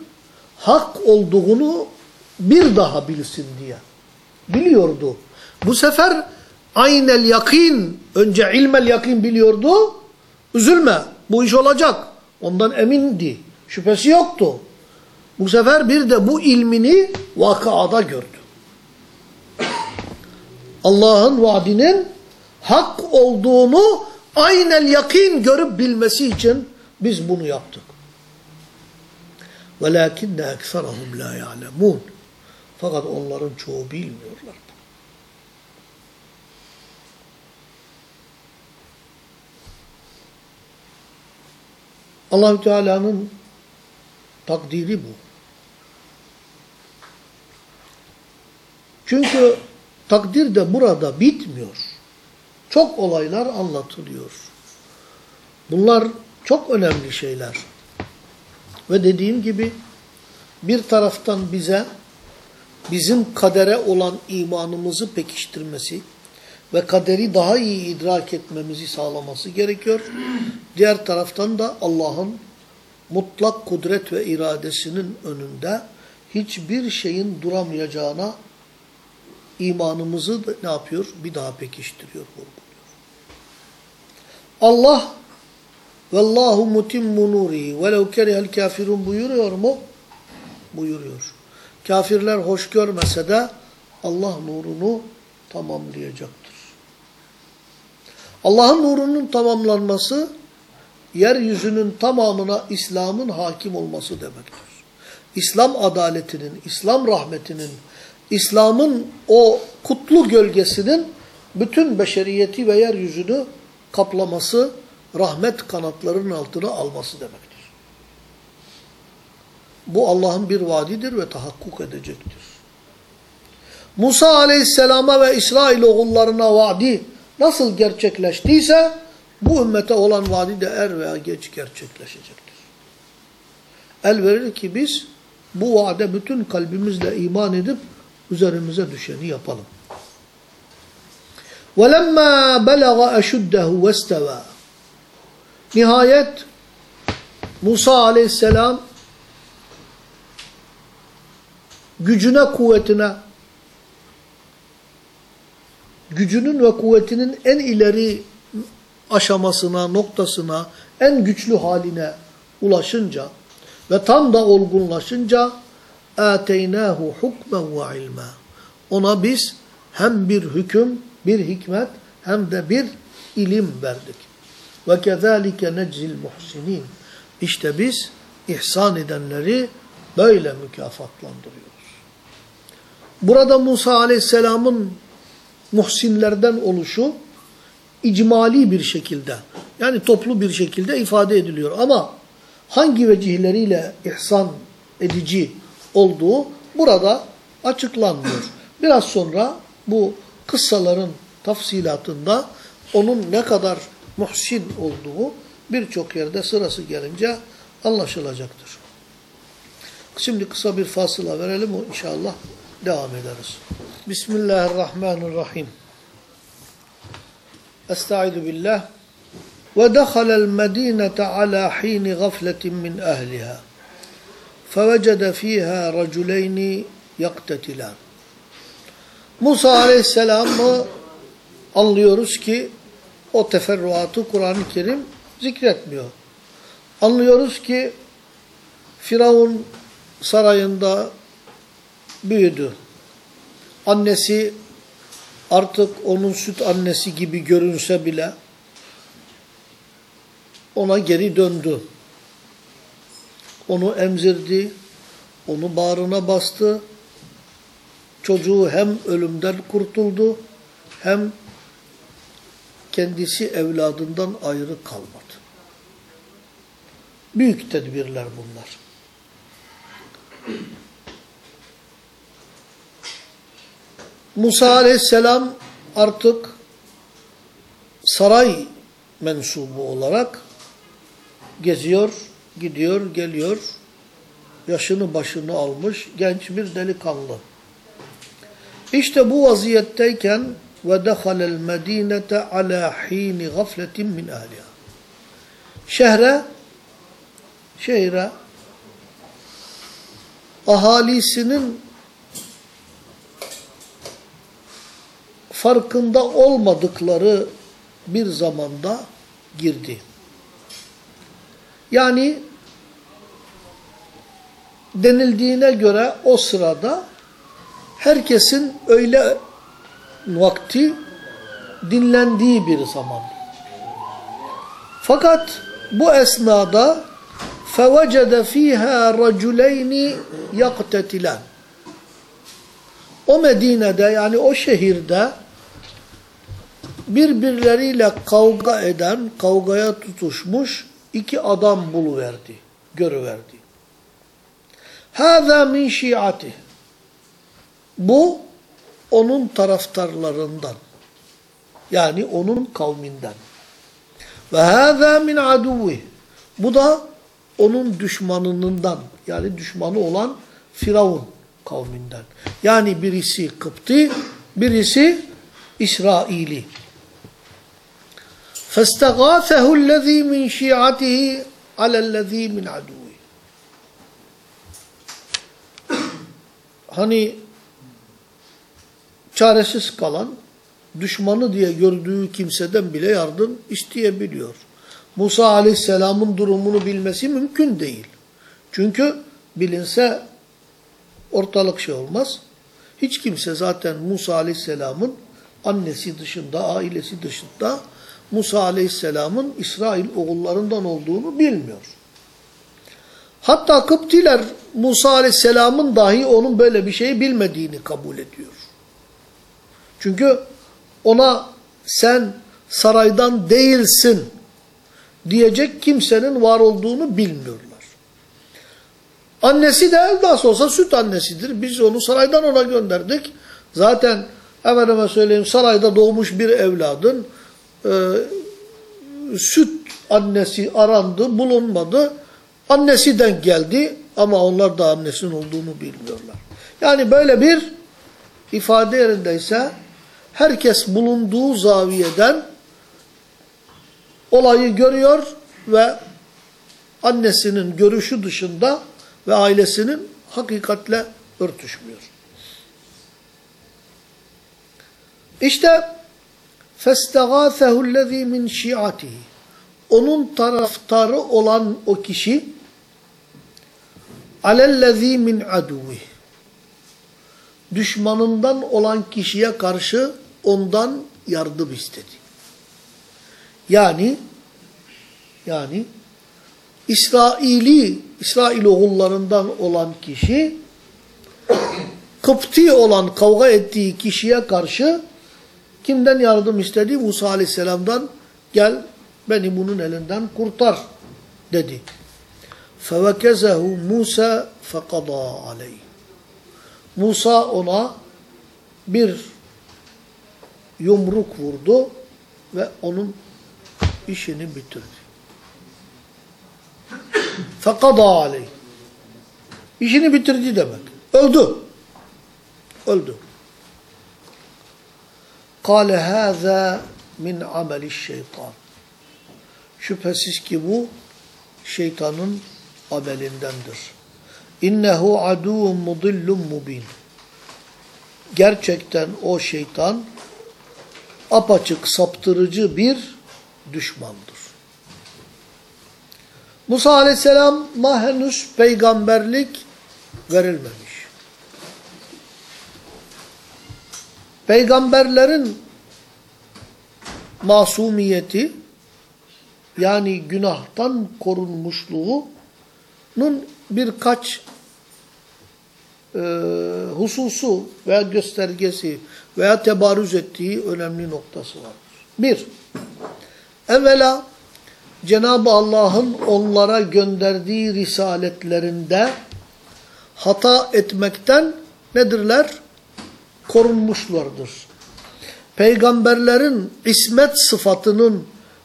hak olduğunu bir daha bilsin diye. Biliyordu. Bu sefer aynel yakin, önce ilmel yakin biliyordu. Üzülme, bu iş olacak. Ondan emindi. Şüphesi yoktu. Bu sefer bir de bu ilmini vakıada gördü. Allah'ın vaadinin hak olduğunu aynel yakin görüp bilmesi için biz bunu yaptık. وَلَاكِنَّ اَكْثَرَهُمْ لَا يَعْلَمُونَ Fakat onların çoğu bilmiyorlar. Allahü Teala'nın takdiri bu. Çünkü takdir de burada bitmiyor. Çok olaylar anlatılıyor. Bunlar çok önemli şeyler. Ve dediğim gibi bir taraftan bize bizim kadere olan imanımızı pekiştirmesi ve kaderi daha iyi idrak etmemizi sağlaması gerekiyor. Diğer taraftan da Allah'ın mutlak kudret ve iradesinin önünde hiçbir şeyin duramayacağına imanımızı ne yapıyor? Bir daha pekiştiriyor, vurguluyor. Allah Vallahu mutimmu nurihi velev kerihel kafirun buyuruyor mu? Buyuruyor. Kafirler hoş görmese de Allah nurunu tamamlayacaktır. Allah'ın nurunun tamamlanması yeryüzünün tamamına İslam'ın hakim olması demektir. İslam adaletinin, İslam rahmetinin, İslam'ın o kutlu gölgesinin bütün beşeriyeti ve yeryüzünü kaplaması, rahmet kanatlarının altına alması demektir. Bu Allah'ın bir vaadidir ve tahakkuk edecektir. Musa aleyhisselama ve İsrail oğullarına vaadi nasıl gerçekleştiyse bu ümmete olan vaadi de er veya geç gerçekleşecektir. El verir ki biz bu vaade bütün kalbimizle iman edip üzerimize düşeni yapalım. وَلَمَّا بَلَغَ أَشُدَّهُ وَاسْتَوَى Nihayet Musa aleyhisselam gücüne kuvvetine gücünün ve kuvvetinin en ileri aşamasına, noktasına, en güçlü haline ulaşınca ve tam da olgunlaşınca اَاتَيْنَاهُ حُكْمًا وَعِلْمًا Ona biz hem bir hüküm, bir hikmet hem de bir ilim verdik. وَكَذَٰلِكَ نَجْزِ الْمُحْسِنِينَ İşte biz ihsan edenleri böyle mükafatlandırıyoruz. Burada Musa Aleyhisselam'ın muhsinlerden oluşu icmali bir şekilde yani toplu bir şekilde ifade ediliyor. Ama hangi vecihleriyle ihsan edici olduğu burada açıklanmıyor. Biraz sonra bu kıssaların tafsilatında onun ne kadar muhsin olduğu birçok yerde sırası gelince anlaşılacaktır. Şimdi kısa bir fasıla verelim inşallah devam ederiz. Bismillahirrahmanirrahim. Estaizu billah. Ve dehalel medinete ala hini gafletin min ehliha. Fevecede fiha raculeyni yaktetilan. Musa aleyhisselamı anlıyoruz ki o teferruatı Kur'an-ı Kerim zikretmiyor. Anlıyoruz ki Firavun sarayında büyüdü. Annesi artık onun süt annesi gibi görünse bile ona geri döndü. Onu emzirdi, onu bağrına bastı. Çocuğu hem ölümden kurtuldu hem kendisi evladından ayrı kalmadı. Büyük tedbirler bunlar. Musa aleyhisselam artık saray mensubu olarak geziyor, gidiyor, geliyor. Yaşını başını almış genç bir delikanlı. İşte bu vaziyetteyken ve dehalel medinete ala hini gafletin min ahliha. Şehre şehre ahalisinin farkında olmadıkları bir zamanda girdi. Yani denildiğine göre o sırada herkesin öyle vakti dinlendiği bir zaman. Fakat bu esnada فَوَجَدَ ف۪يهَا رَجُلَيْنِ يَقْتَتِلَانِ O Medine'de yani o şehirde birbirleriyle kavga eden, kavgaya tutuşmuş iki adam buluverdi, görüverdi. Hâzâ min şiatih. Bu onun taraftarlarından. Yani onun kavminden. Ve hâzâ min aduvih. Bu da onun düşmanından yani düşmanı olan Firavun kavminden. Yani birisi Kıpti, birisi İsraili. فَاسْتَغَاثَهُ الَّذ۪ي مِنْ شِيعَتِهِ عَلَى الَّذ۪ي مِنْ عَدُوِهِ Hani çaresiz kalan, düşmanı diye gördüğü kimseden bile yardım isteyebiliyor. Musa aleyhisselamın durumunu bilmesi mümkün değil. Çünkü bilinse ortalık şey olmaz. Hiç kimse zaten Musa aleyhisselamın annesi dışında, ailesi dışında Musa aleyhisselamın İsrail oğullarından olduğunu bilmiyor. Hatta Kıptiler Musa aleyhisselamın dahi onun böyle bir şey bilmediğini kabul ediyor. Çünkü ona sen saraydan değilsin diyecek kimsenin var olduğunu bilmiyorlar. Annesi de nasıl olsa süt annesidir. Biz onu saraydan ona gönderdik. Zaten efendime söyleyeyim sarayda doğmuş bir evladın e, süt annesi arandı, bulunmadı. Annesinden geldi ama onlar da annesinin olduğunu bilmiyorlar. Yani böyle bir ifade yerindeyse herkes bulunduğu zaviyeden olayı görüyor ve annesinin görüşü dışında ve ailesinin hakikatle örtüşmüyor. İşte فَاسْتَغَاثَهُ الَّذ۪ي مِنْ شِيعَتِهِ Onun taraftarı olan o kişi alellezî min aduvih düşmanından olan kişiye karşı ondan yardım istedi. Yani yani İsraili, İsrail oğullarından olan kişi Kıpti olan kavga ettiği kişiye karşı kimden yardım istedi? Musa aleyhisselamdan gel beni bunun elinden kurtar dedi. فَوَكَزَهُ Musa فَقَضَى عَلَيْهِ Musa ona bir yumruk vurdu ve onun işini bitirdi. فَقَضَى عَلَيْهِ İşini bitirdi demek. Öldü. Öldü. Kale hâzâ min ameli şeytan. Şüphesiz ki bu şeytanın amelindendir. İnnehu aduun mudillun mubin. Gerçekten o şeytan apaçık saptırıcı bir düşmandır. Musa aleyhisselama henüz peygamberlik verilmemiş. Peygamberlerin masumiyeti yani günahtan korunmuşluğunun birkaç e, hususu veya göstergesi veya tebarüz ettiği önemli noktası vardır. Bir, evvela Cenab-ı Allah'ın onlara gönderdiği risaletlerinde hata etmekten nedirler? Korunmuşlardır. Peygamberlerin ismet sıfatının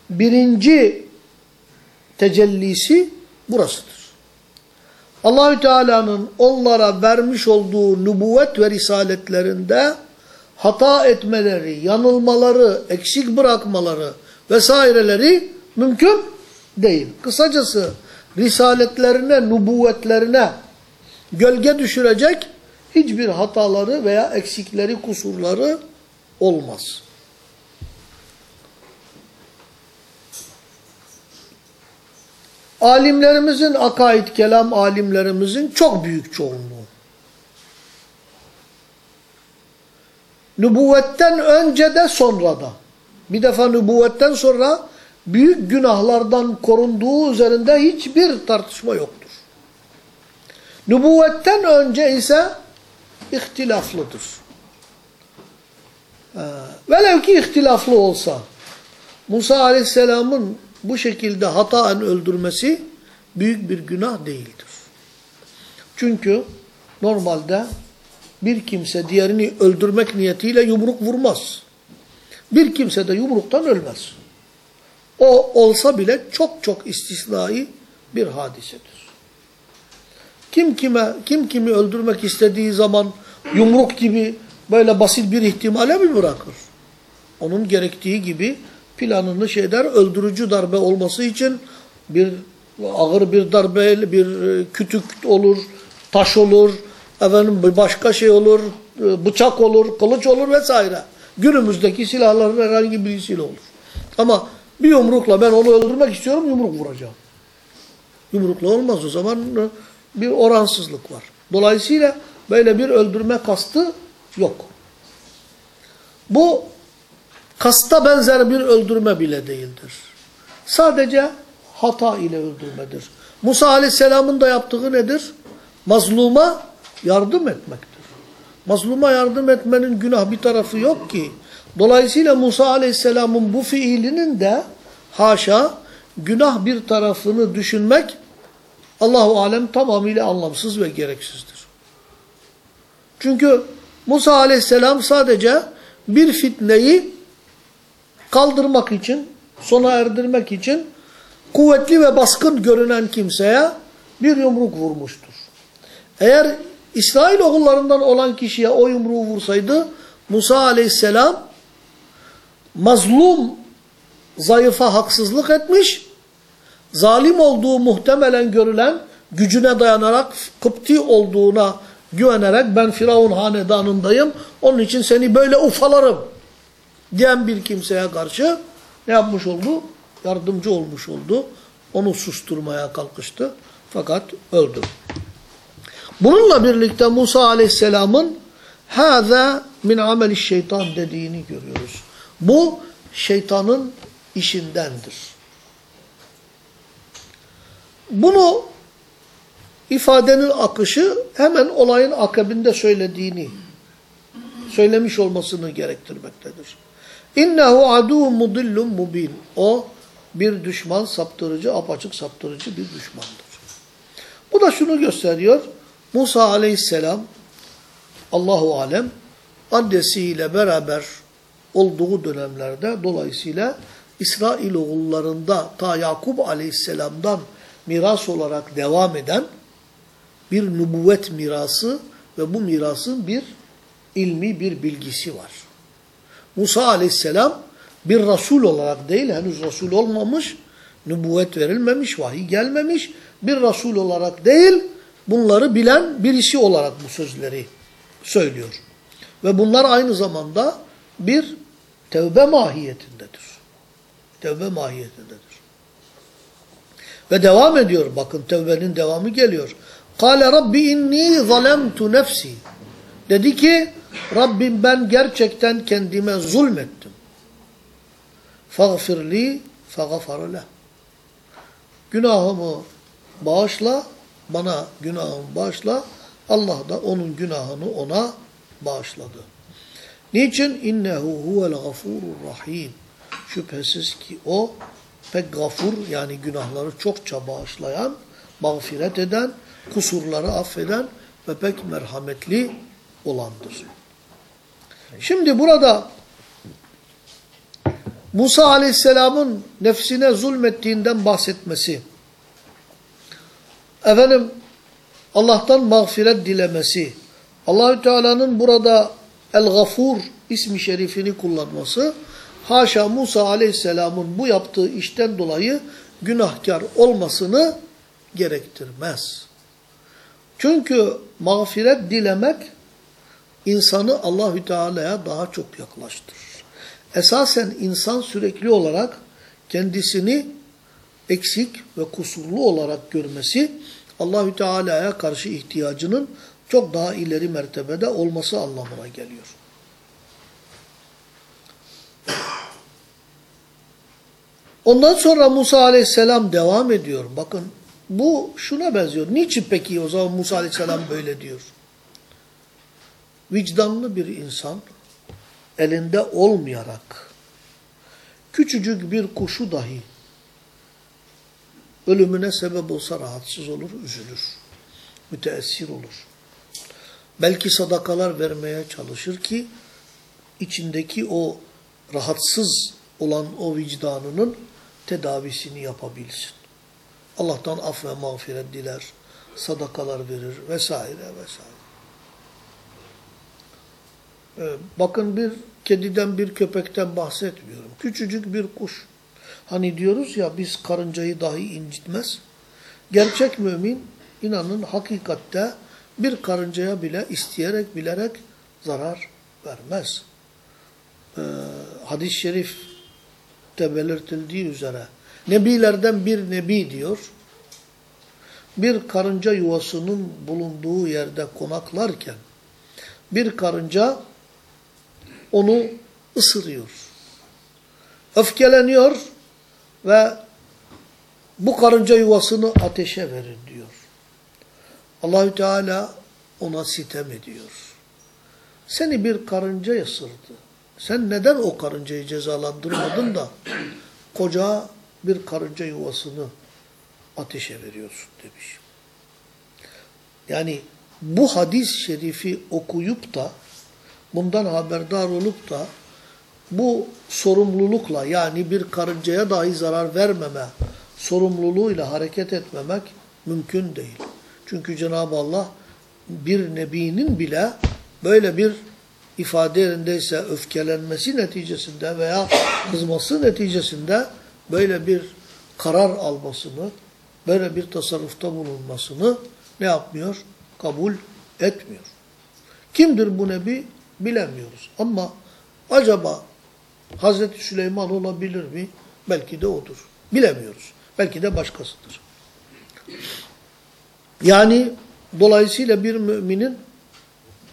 birinci tecellisi burasıdır. Allahü Teala'nın onlara vermiş olduğu nübüvvet ve risaletlerinde hata etmeleri, yanılmaları, eksik bırakmaları vesaireleri mümkün değil. Kısacası risaletlerine, nübüvvetlerine gölge düşürecek hiçbir hataları veya eksikleri, kusurları olmaz. Alimlerimizin, akaid kelam alimlerimizin çok büyük çoğunluğu. Nübüvvetten önce de sonra da. Bir defa nübüvvetten sonra büyük günahlardan korunduğu üzerinde hiçbir tartışma yoktur. Nübüvvetten önce ise ihtilaflıdır. Velev ki ihtilaflı olsa Musa aleyhisselamın bu şekilde hataen öldürmesi büyük bir günah değildir. Çünkü normalde bir kimse diğerini öldürmek niyetiyle yumruk vurmaz. Bir kimse de yumruktan ölmez. O olsa bile çok çok istisnai bir hadisedir. Kim kime kim kimi öldürmek istediği zaman yumruk gibi böyle basit bir ihtimale mi bırakır? Onun gerektiği gibi planını şeyler öldürücü darbe olması için bir ağır bir darbe, bir kütük olur, taş olur, efendim başka şey olur, bıçak olur, kılıç olur vesaire. Günümüzdeki silahların herhangi birisiyle olur. Ama bir yumrukla ben onu öldürmek istiyorum yumruk vuracağım. Yumrukla olmaz o zaman bir oransızlık var. Dolayısıyla böyle bir öldürme kastı yok. Bu kasta benzer bir öldürme bile değildir. Sadece hata ile öldürmedir. Musa aleyhisselamın da yaptığı nedir? Mazluma yardım etmektir. Mazluma yardım etmenin günah bir tarafı yok ki. Dolayısıyla Musa aleyhisselamın bu fiilinin de haşa günah bir tarafını düşünmek Allahu alem tamamıyla anlamsız ve gereksizdir. Çünkü Musa aleyhisselam sadece bir fitneyi kaldırmak için, sona erdirmek için kuvvetli ve baskın görünen kimseye bir yumruk vurmuştur. Eğer İsrail oğullarından olan kişiye o yumruğu vursaydı Musa aleyhisselam mazlum zayıfa haksızlık etmiş, zalim olduğu muhtemelen görülen gücüne dayanarak Kıpti olduğuna güvenerek ben Firavun hanedanındayım onun için seni böyle ufalarım diyen bir kimseye karşı ne yapmış oldu? Yardımcı olmuş oldu. Onu susturmaya kalkıştı fakat öldü. Bununla birlikte Musa aleyhisselamın hâzâ min ameli şeytan dediğini görüyoruz. Bu şeytanın işindendir. Bunu ifadenin akışı hemen olayın akabinde söylediğini, söylemiş olmasını gerektirmektedir. İnnehu aduvun mudillun mubin. O bir düşman saptırıcı, apaçık saptırıcı bir düşmandır. Bu da şunu gösteriyor. Musa aleyhisselam Allahu alem annesiyle beraber olduğu dönemlerde dolayısıyla İsrail oğullarında ta Yakup aleyhisselamdan miras olarak devam eden bir nübüvvet mirası ve bu mirasın bir ilmi bir bilgisi var. Musa aleyhisselam bir Resul olarak değil, henüz Resul olmamış, nübüvvet verilmemiş, vahiy gelmemiş, bir Resul olarak değil, bunları bilen birisi olarak bu sözleri söylüyor. Ve bunlar aynı zamanda bir tevbe mahiyetindedir. Tevbe mahiyetindedir. Ve devam ediyor. Bakın tevbenin devamı geliyor. Kale Rabbi inni zalemtu nefsi. Dedi ki Rabbim ben gerçekten kendime zulmettim. Fagfirli fagafara. Günahımı bağışla, bana günahımı bağışla. Allah da onun günahını ona bağışladı. Niçin? İnnehu huvel gafurur rahim. Şüphesiz ki o pek gafur yani günahları çokça bağışlayan, mağfiret eden, kusurları affeden ve pek merhametli olandır. Şimdi burada Musa Aleyhisselam'ın nefsine zulmettiğinden bahsetmesi, efendim Allah'tan mağfiret dilemesi, Allahü Teala'nın burada El-Gafur ismi şerifini kullanması, haşa Musa Aleyhisselam'ın bu yaptığı işten dolayı günahkar olmasını gerektirmez. Çünkü mağfiret dilemek insanı Allahü Teala'ya daha çok yaklaştırır. Esasen insan sürekli olarak kendisini eksik ve kusurlu olarak görmesi Allahü Teala'ya karşı ihtiyacının çok daha ileri mertebede olması anlamına geliyor. Ondan sonra Musa Aleyhisselam devam ediyor. Bakın bu şuna benziyor. Niçin peki o zaman Musa Aleyhisselam böyle diyor? Vicdanlı bir insan elinde olmayarak küçücük bir kuşu dahi ölümüne sebep olsa rahatsız olur, üzülür, müteessir olur. Belki sadakalar vermeye çalışır ki içindeki o rahatsız olan o vicdanının tedavisini yapabilsin. Allah'tan af ve mağfiret diler, sadakalar verir vesaire vesaire. Ee, bakın bir kediden bir köpekten bahsetmiyorum. Küçücük bir kuş. Hani diyoruz ya biz karıncayı dahi incitmez. Gerçek mümin inanın hakikatte bir karıncaya bile isteyerek bilerek zarar vermez. Ee, Hadis-i şerifte belirtildiği üzere Nebilerden bir nebi diyor. Bir karınca yuvasının bulunduğu yerde konaklarken bir karınca onu ısırıyor. Öfkeleniyor ve bu karınca yuvasını ateşe verin diyor. Allahü Teala ona sitem ediyor. Seni bir karınca ısırdı. Sen neden o karıncayı cezalandırmadın da koca bir karınca yuvasını ateşe veriyorsun demiş. Yani bu hadis-i şerifi okuyup da bundan haberdar olup da bu sorumlulukla yani bir karıncaya dahi zarar vermeme sorumluluğuyla hareket etmemek mümkün değil. Çünkü Cenab-ı Allah bir nebinin bile böyle bir ifade yerindeyse öfkelenmesi neticesinde veya kızması neticesinde böyle bir karar almasını, böyle bir tasarrufta bulunmasını ne yapmıyor? Kabul etmiyor. Kimdir bu nebi? Bilemiyoruz. Ama acaba Hazreti Süleyman olabilir mi? Belki de odur. Bilemiyoruz. Belki de başkasıdır. Yani dolayısıyla bir müminin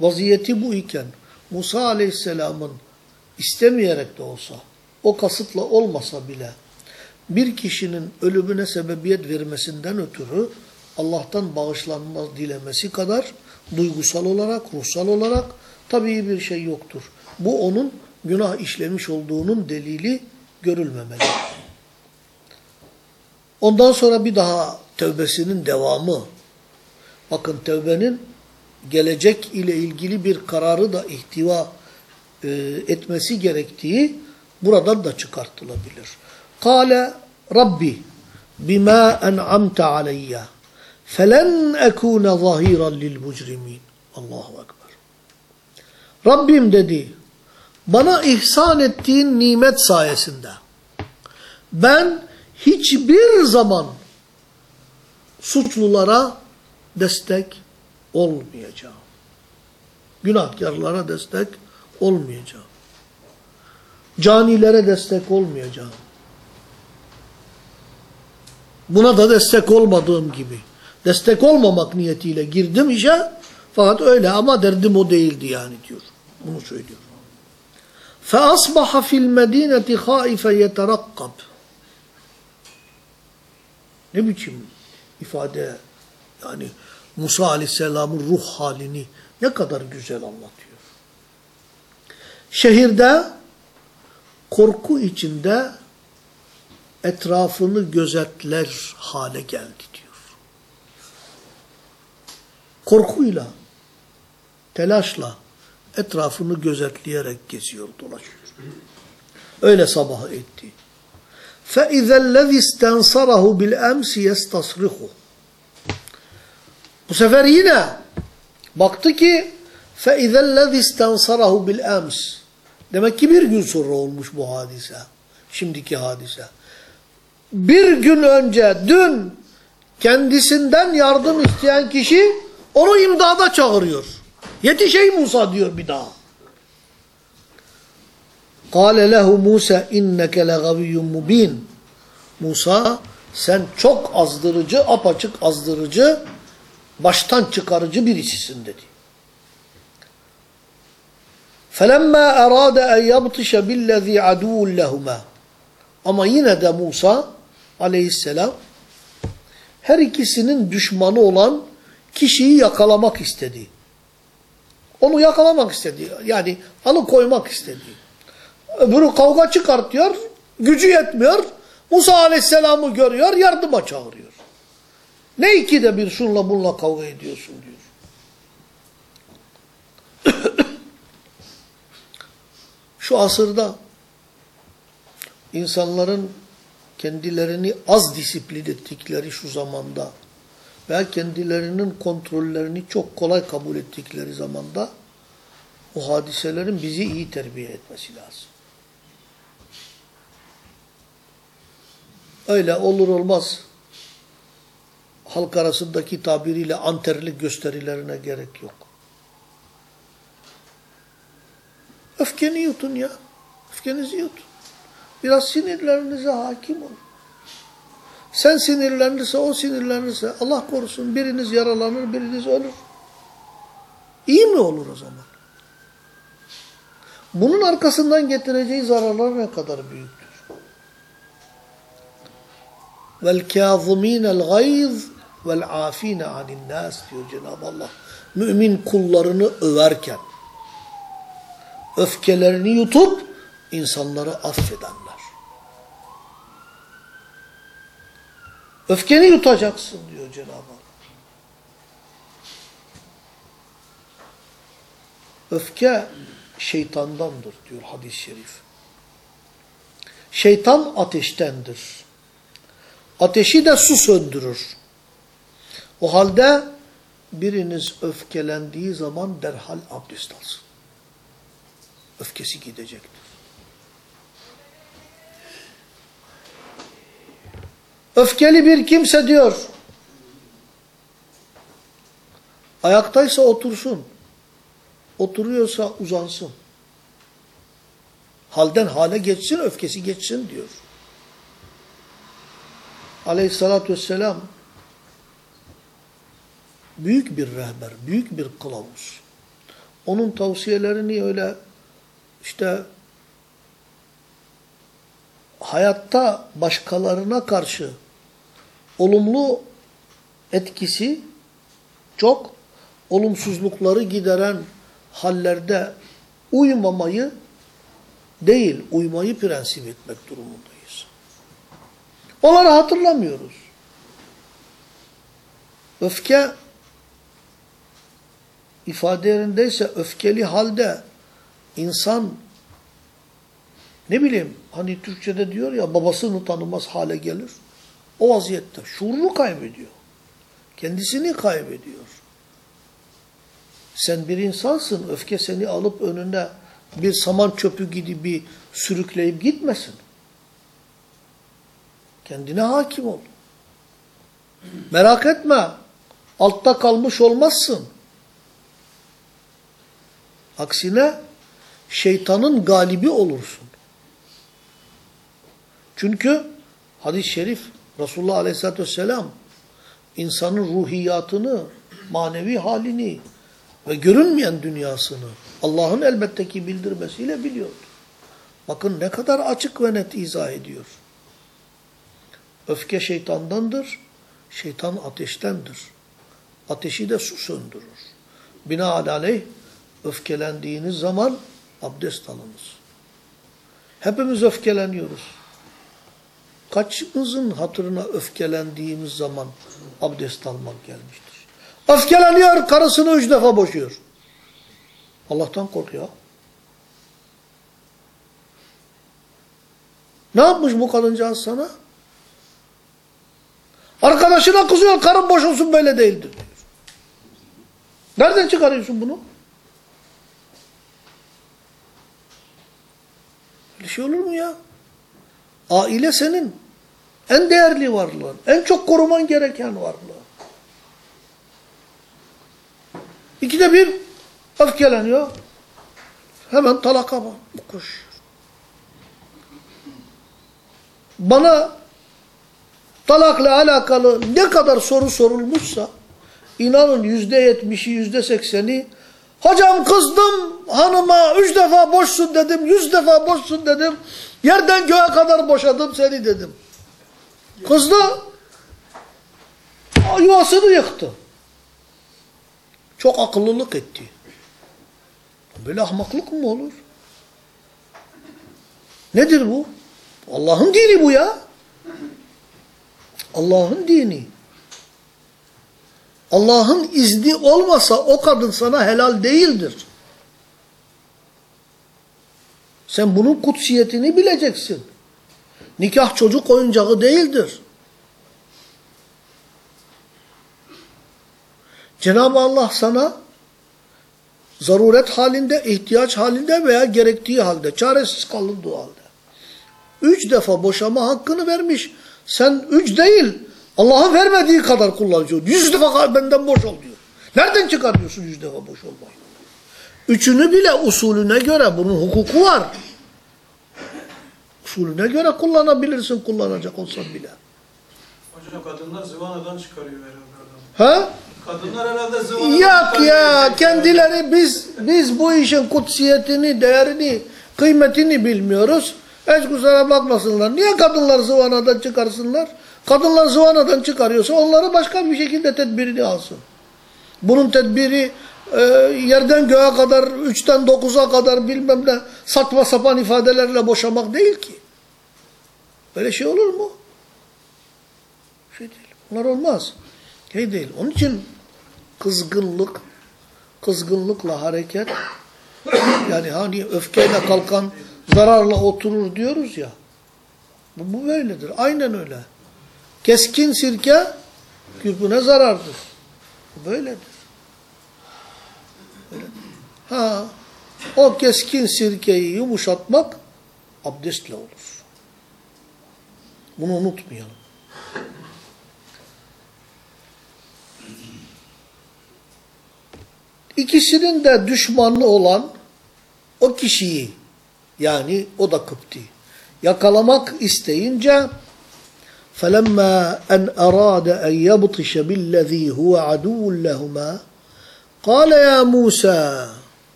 vaziyeti bu iken Musa Aleyhisselam'ın istemeyerek de olsa, o kasıtla olmasa bile bir kişinin ölümüne sebebiyet vermesinden ötürü Allah'tan bağışlanma dilemesi kadar duygusal olarak, ruhsal olarak tabii bir şey yoktur. Bu onun günah işlemiş olduğunun delili görülmemeli. Ondan sonra bir daha tövbesinin devamı. Bakın tövbenin gelecek ile ilgili bir kararı da ihtiva e, etmesi gerektiği buradan da çıkartılabilir. Kale Rabbi bima en'amte aleyye felen ekune zahiran lil mucrimin. Allahu Ekber. Rabbim dedi bana ihsan ettiğin nimet sayesinde ben hiçbir zaman suçlulara destek olmayacağım. Günahkarlara destek olmayacağım. Canilere destek olmayacağım. Buna da destek olmadığım gibi. Destek olmamak niyetiyle girdim işe. Fakat öyle ama derdim o değildi yani diyor. Bunu söylüyor. فَأَصْبَحَ فِي الْمَد۪ينَةِ خَائِفَ يَتَرَقَّبْ Ne biçim ifade yani Musa Aleyhisselam'ın ruh halini ne kadar güzel anlatıyor. Şehirde korku içinde etrafını gözetler hale geldi diyor. Korkuyla, telaşla etrafını gözetleyerek geziyor, dolaşıyor. Öyle sabah etti. فَاِذَا الَّذِي اسْتَنْصَرَهُ بِالْاَمْسِ يَسْتَصْرِخُ Bu sefer yine baktı ki فَاِذَا الَّذِي اسْتَنْصَرَهُ بِالْاَمْسِ Demek ki bir gün sonra olmuş bu hadise. Şimdiki hadise. Bir gün önce, dün kendisinden yardım isteyen kişi onu imdada çağırıyor. Yetiş ey Musa diyor bir daha. Kale lehu Musa inneke legaviyyun mubin. Musa sen çok azdırıcı, apaçık azdırıcı, baştan çıkarıcı birisisin dedi. فَلَمَّا أَرَادَ اَنْ يَبْطِشَ بِالَّذ۪ي عَدُوٌ لَهُمَا Ama yine de Musa aleyhisselam her ikisinin düşmanı olan kişiyi yakalamak istedi. Onu yakalamak istedi. Yani alıkoymak istedi. Öbürü kavga çıkartıyor, gücü yetmiyor. Musa aleyhisselamı görüyor, yardıma çağırıyor. Ne ikide bir şunla bununla kavga ediyorsun diyor. Şu asırda insanların kendilerini az disiplin ettikleri şu zamanda veya kendilerinin kontrollerini çok kolay kabul ettikleri zamanda o hadiselerin bizi iyi terbiye etmesi lazım. Öyle olur olmaz halk arasındaki tabiriyle anterlik gösterilerine gerek yok. Öfkeni yutun ya. Öfkenizi yutun. Biraz sinirlerinize hakim olun. Sen sinirlenirse, o sinirlenirse Allah korusun biriniz yaralanır, biriniz ölür. İyi mi olur o zaman? Bunun arkasından getireceği zararlar ne kadar büyüktür? Kâzımînel gayz vel afîne anin nâs diyor Cenab-ı Allah. Mümin kullarını överken öfkelerini yutup insanları affedenler. Öfkeni yutacaksın diyor Cenab-ı Allah. Öfke şeytandandır diyor hadis-i şerif. Şeytan ateştendir. Ateşi de su söndürür. O halde biriniz öfkelendiği zaman derhal abdest alsın. Öfkesi gidecektir. Öfkeli bir kimse diyor. Ayaktaysa otursun. Oturuyorsa uzansın. Halden hale geçsin, öfkesi geçsin diyor. Aleyhissalatü vesselam büyük bir rehber, büyük bir kılavuz. Onun tavsiyelerini öyle işte hayatta başkalarına karşı olumlu etkisi çok, olumsuzlukları gideren hallerde uymamayı değil, uymayı prensip etmek durumundayız. Onları hatırlamıyoruz. Öfke ifade yerindeyse öfkeli halde insan ne bileyim hani Türkçe'de diyor ya babasını tanımaz hale gelir. O vaziyette şuurunu kaybediyor. Kendisini kaybediyor. Sen bir insansın. Öfke seni alıp önüne bir saman çöpü gibi sürükleyip gitmesin. Kendine hakim ol. Merak etme. Altta kalmış olmazsın. Aksine şeytanın galibi olursun. Çünkü hadis-i şerif Resulullah Aleyhisselatü Vesselam insanın ruhiyatını, manevi halini ve görünmeyen dünyasını Allah'ın elbette ki bildirmesiyle biliyordu. Bakın ne kadar açık ve net izah ediyor. Öfke şeytandandır, şeytan ateştendir. Ateşi de su söndürür. Binaenaleyh öfkelendiğiniz zaman abdest alınız. Hepimiz öfkeleniyoruz. Kaçımızın hatırına öfkelendiğimiz zaman abdest almak gelmiştir? Öfkeleniyor, karısını üç defa boşuyor. Allah'tan korkuyor. Ne yapmış bu kadıncağız sana? Arkadaşına kızıyor, karın boşulsun böyle değildir. Nereden çıkarıyorsun bunu? Şey olur mu ya? Aile senin. En değerli varlığın. En çok koruman gereken varlığın. İkide bir öfkeleniyor. Hemen talaka koşuyor. Bana talakla alakalı ne kadar soru sorulmuşsa inanın yüzde yetmişi, yüzde sekseni hocam kızdım hanıma üç defa boşsun dedim, yüz defa boşsun dedim. Yerden göğe kadar boşadım seni dedim. Kızdı. Yuvasını yıktı. Çok akıllılık etti. Böyle ahmaklık mı olur? Nedir bu? Allah'ın dini bu ya. Allah'ın dini. Allah'ın izni olmasa o kadın sana helal değildir. Sen bunun kutsiyetini bileceksin. Nikah çocuk oyuncağı değildir. Cenab-ı Allah sana zaruret halinde, ihtiyaç halinde veya gerektiği halde, çaresiz kalındığı halde. Üç defa boşama hakkını vermiş. Sen üç değil, Allah'ın vermediği kadar kullanıyorsun. Yüz defa benden boş ol diyor. Nereden çıkarıyorsun yüz defa boş olmayı? Üçünü bile usulüne göre bunun hukuku var. Usulüne göre kullanabilirsin kullanacak olsan bile. Hocam kadınlar zıvanadan çıkarıyor herhalde. Ha? Kadınlar herhalde zıvanadan Yok ya kendileri biz biz bu işin kutsiyetini, değerini, kıymetini bilmiyoruz. Hiç kusura bakmasınlar. Niye kadınlar zıvanadan çıkarsınlar? Kadınlar zıvanadan çıkarıyorsa onları başka bir şekilde tedbirini alsın. Bunun tedbiri e, yerden göğe kadar, üçten dokuza kadar bilmem ne saçma sapan ifadelerle boşamak değil ki. Böyle şey olur mu? Şey değil. Bunlar olmaz. Şey değil. Onun için kızgınlık, kızgınlıkla hareket, yani hani öfkeyle kalkan zararla oturur diyoruz ya. Bu, bu böyledir. Aynen öyle. Keskin sirke kürküne zarardır. Böyledir. Böyledir. Ha, o keskin sirkeyi yumuşatmak abdestle olur. Bunu unutmayalım. İkisinin de düşmanı olan o kişiyi yani o da Kıpti yakalamak isteyince فَلَمَّا أَنْ أَرَادَ أَنْ يَبْطِشَ بِالَّذ۪ي هُوَ عَدُوٌ لَهُمَا قَالَ يَا مُوسَى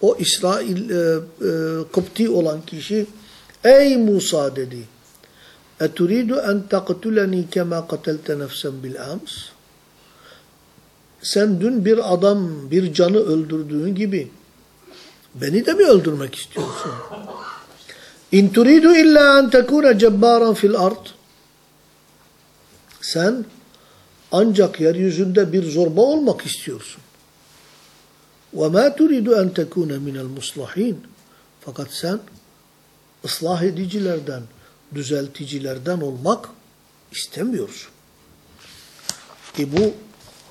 O İsrail e, e, Kıpti olan kişi Ey Musa dedi اَتُرِيدُ أَنْ تَقْتُلَنِي كَمَا قَتَلْتَ نَفْسًا بِالْأَمْسِ Sen dün bir adam, bir canı öldürdüğün gibi beni de mi öldürmek istiyorsun? İn turidu illa en tekune cebbaran fil ard. Sen ancak yeryüzünde bir zorba olmak istiyorsun. Ma turidu en tekune minel muslahin. Fakat sen ıslah edicilerden, düzelticilerden olmak istemiyorsun. E bu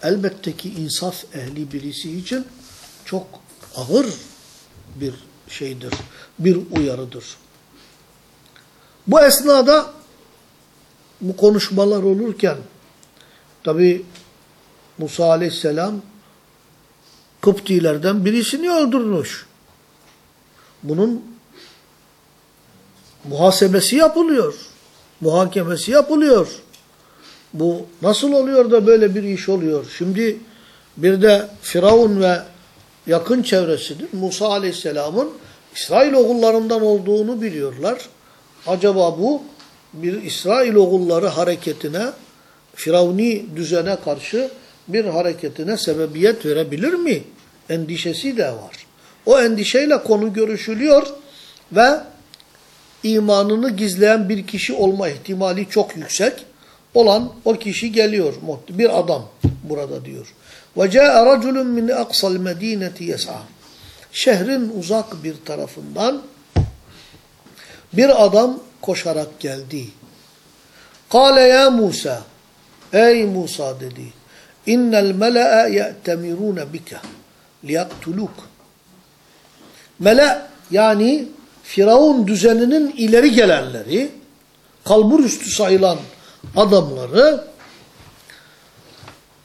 elbette ki insaf ehli birisi için çok ağır bir şeydir, bir uyarıdır. Bu esnada bu konuşmalar olurken tabi Musa aleyhisselam Kıptilerden birisini öldürmüş. Bunun muhasebesi yapılıyor. muhakemesi yapılıyor. Bu nasıl oluyor da böyle bir iş oluyor? Şimdi bir de Firavun ve yakın çevresinin Musa Aleyhisselam'ın İsrail oğullarından olduğunu biliyorlar. Acaba bu bir İsrail oğulları hareketine, Firavuni düzene karşı bir hareketine sebebiyet verebilir mi? Endişesi de var. O endişeyle konu görüşülüyor ve imanını gizleyen bir kişi olma ihtimali çok yüksek olan o kişi geliyor. Bir adam burada diyor. وَجَاءَ رَجُلٌ مِنْ أَقْصَى الْمَد۪ينَةِ يَسْعَى Şehrin uzak bir tarafından bir adam koşarak geldi. Kale ya Musa, ey Musa dedi, innel mele'e ye'temirune bike liyaktuluk. Mele yani Firavun düzeninin ileri gelenleri, kalbur üstü sayılan adamları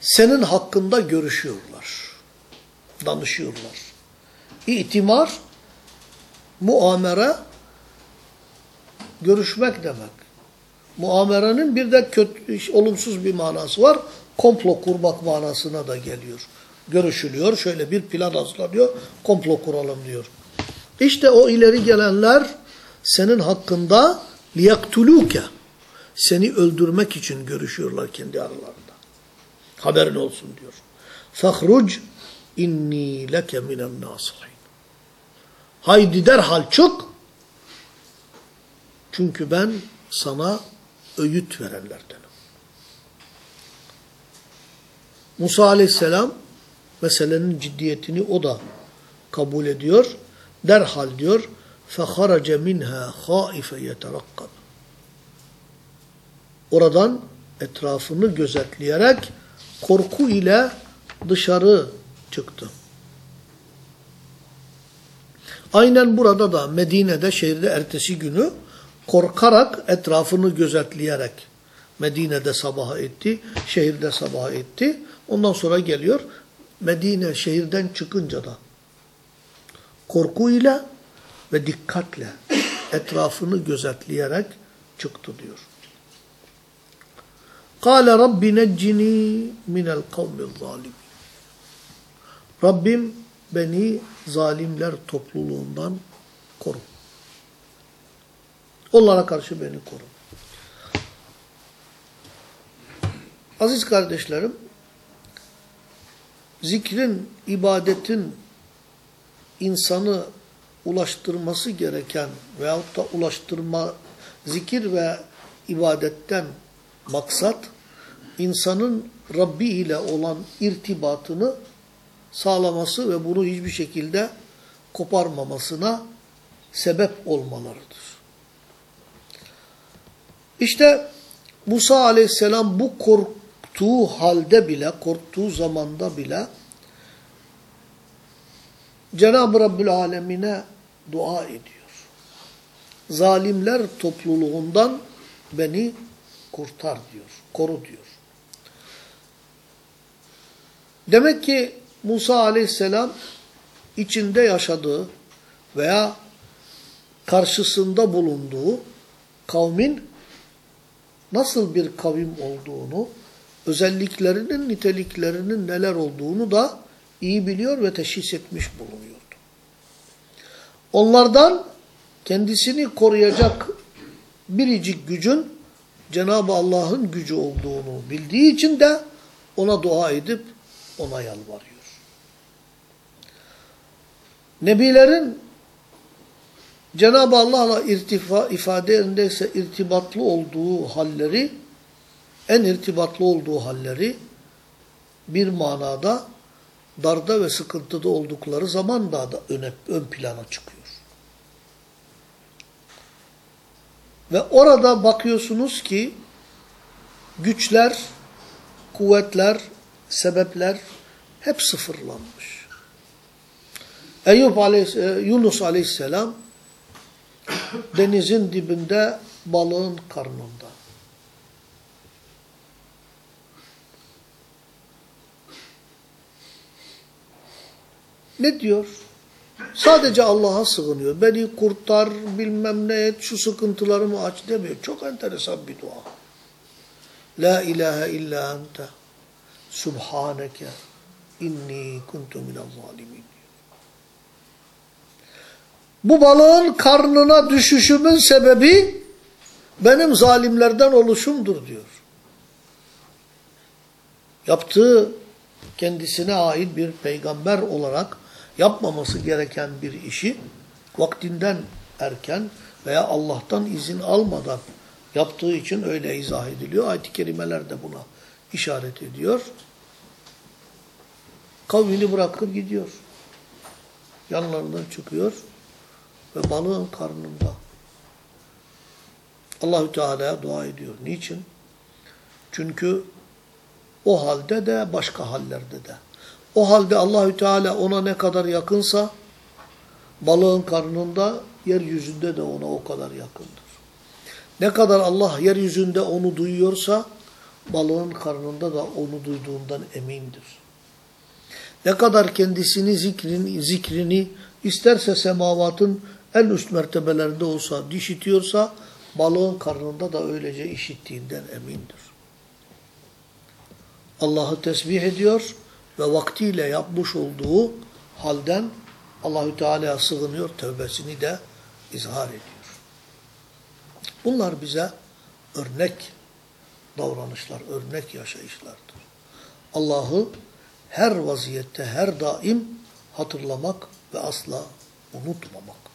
senin hakkında görüşüyorlar, danışıyorlar. İtimar, muamere görüşmek demek. Muamerenin bir de kötü, olumsuz bir manası var. Komplo kurmak manasına da geliyor. Görüşülüyor, şöyle bir plan hazırlanıyor, komplo kuralım diyor. İşte o ileri gelenler senin hakkında liyaktuluke seni öldürmek için görüşüyorlar kendi aralarında. Haberin olsun diyor. Fahruc inni leke minen nasihin. Haydi derhal çık. Çünkü ben sana öğüt verenlerdenim. Musa aleyhisselam meselenin ciddiyetini o da kabul ediyor. Derhal diyor فَخَرَجَ مِنْهَا خَائِفَ يَتَرَقَّبُ Oradan etrafını gözetleyerek korku ile dışarı çıktı. Aynen burada da Medine'de şehirde ertesi günü korkarak etrafını gözetleyerek Medine'de sabah etti, şehirde sabah etti. Ondan sonra geliyor Medine şehirden çıkınca da korkuyla ve dikkatle etrafını gözetleyerek çıktı diyor. Kale Rabbi neccini minel kavmil zalimin. Rabbim beni zalimler topluluğundan. Onlara karşı beni koru. Aziz kardeşlerim, zikrin, ibadetin insanı ulaştırması gereken veyahut da ulaştırma, zikir ve ibadetten maksat, insanın Rabbi ile olan irtibatını sağlaması ve bunu hiçbir şekilde koparmamasına sebep olmalarıdır. İşte Musa aleyhisselam bu korktuğu halde bile, korktuğu zamanda bile Cenab-ı Rabbül Alemine dua ediyor. Zalimler topluluğundan beni kurtar diyor, koru diyor. Demek ki Musa aleyhisselam içinde yaşadığı veya karşısında bulunduğu kavmin nasıl bir kavim olduğunu, özelliklerinin, niteliklerinin neler olduğunu da iyi biliyor ve teşhis etmiş bulunuyordu. Onlardan kendisini koruyacak biricik gücün Cenab-ı Allah'ın gücü olduğunu bildiği için de ona dua edip ona yalvarıyor. Nebilerin Cenab-ı Allah'la irtifa, ifade irtibatlı olduğu halleri, en irtibatlı olduğu halleri bir manada darda ve sıkıntıda oldukları zaman daha da öne, ön plana çıkıyor. Ve orada bakıyorsunuz ki güçler, kuvvetler, sebepler hep sıfırlanmış. Eyüp aleyhisselam, Yunus aleyhisselam denizin dibinde balığın karnında. Ne diyor? Sadece Allah'a sığınıyor. Beni kurtar, bilmem ne et, şu sıkıntılarımı aç demiyor. Çok enteresan bir dua. La ilahe illa ente subhaneke inni kuntu minel zalimin. Bu balığın karnına düşüşümün sebebi benim zalimlerden oluşumdur diyor. Yaptığı kendisine ait bir peygamber olarak yapmaması gereken bir işi vaktinden erken veya Allah'tan izin almadan yaptığı için öyle izah ediliyor. Ayet-i kerimeler de buna işaret ediyor. Kavmini bırakıp gidiyor. Yanlarından çıkıyor ve balığın karnında. Allahü Teala'ya dua ediyor. Niçin? Çünkü o halde de başka hallerde de. O halde Allahü Teala ona ne kadar yakınsa balığın karnında yeryüzünde de ona o kadar yakındır. Ne kadar Allah yeryüzünde onu duyuyorsa balığın karnında da onu duyduğundan emindir. Ne kadar kendisini zikrini, zikrini isterse semavatın en üst mertebelerinde olsa, işitiyorsa balığın karnında da öylece işittiğinden emindir. Allah'ı tesbih ediyor ve vaktiyle yapmış olduğu halden Allahü Teala'ya sığınıyor, tövbesini de izhar ediyor. Bunlar bize örnek davranışlar, örnek yaşayışlardır. Allah'ı her vaziyette, her daim hatırlamak ve asla unutmamak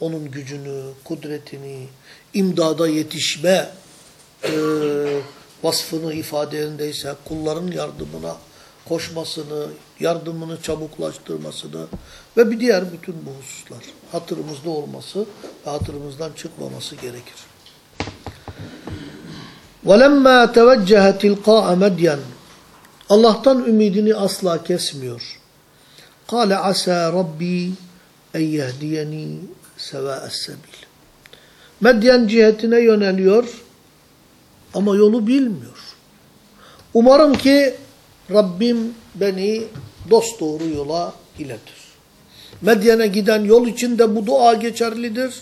Onun gücünü, kudretini, imdada yetişme e, vasfını ifadeindeyse kulların yardımına koşmasını, yardımını çabuklaştırmasını ve bir diğer bütün bu hususlar hatırımızda olması ve hatırımızdan çıkmaması gerekir. وَلَمَّا تَوَجَّهَ تِلْقَاءَ مَدْيَنَ Allah'tan ümidini asla kesmiyor. قَالَ عَسَى رَبِّي اَنْ يَهْدِيَنِي sevâes sebil. Medyen cihetine yöneliyor ama yolu bilmiyor. Umarım ki Rabbim beni dosdoğru yola iletir. Medyen'e giden yol için de bu dua geçerlidir.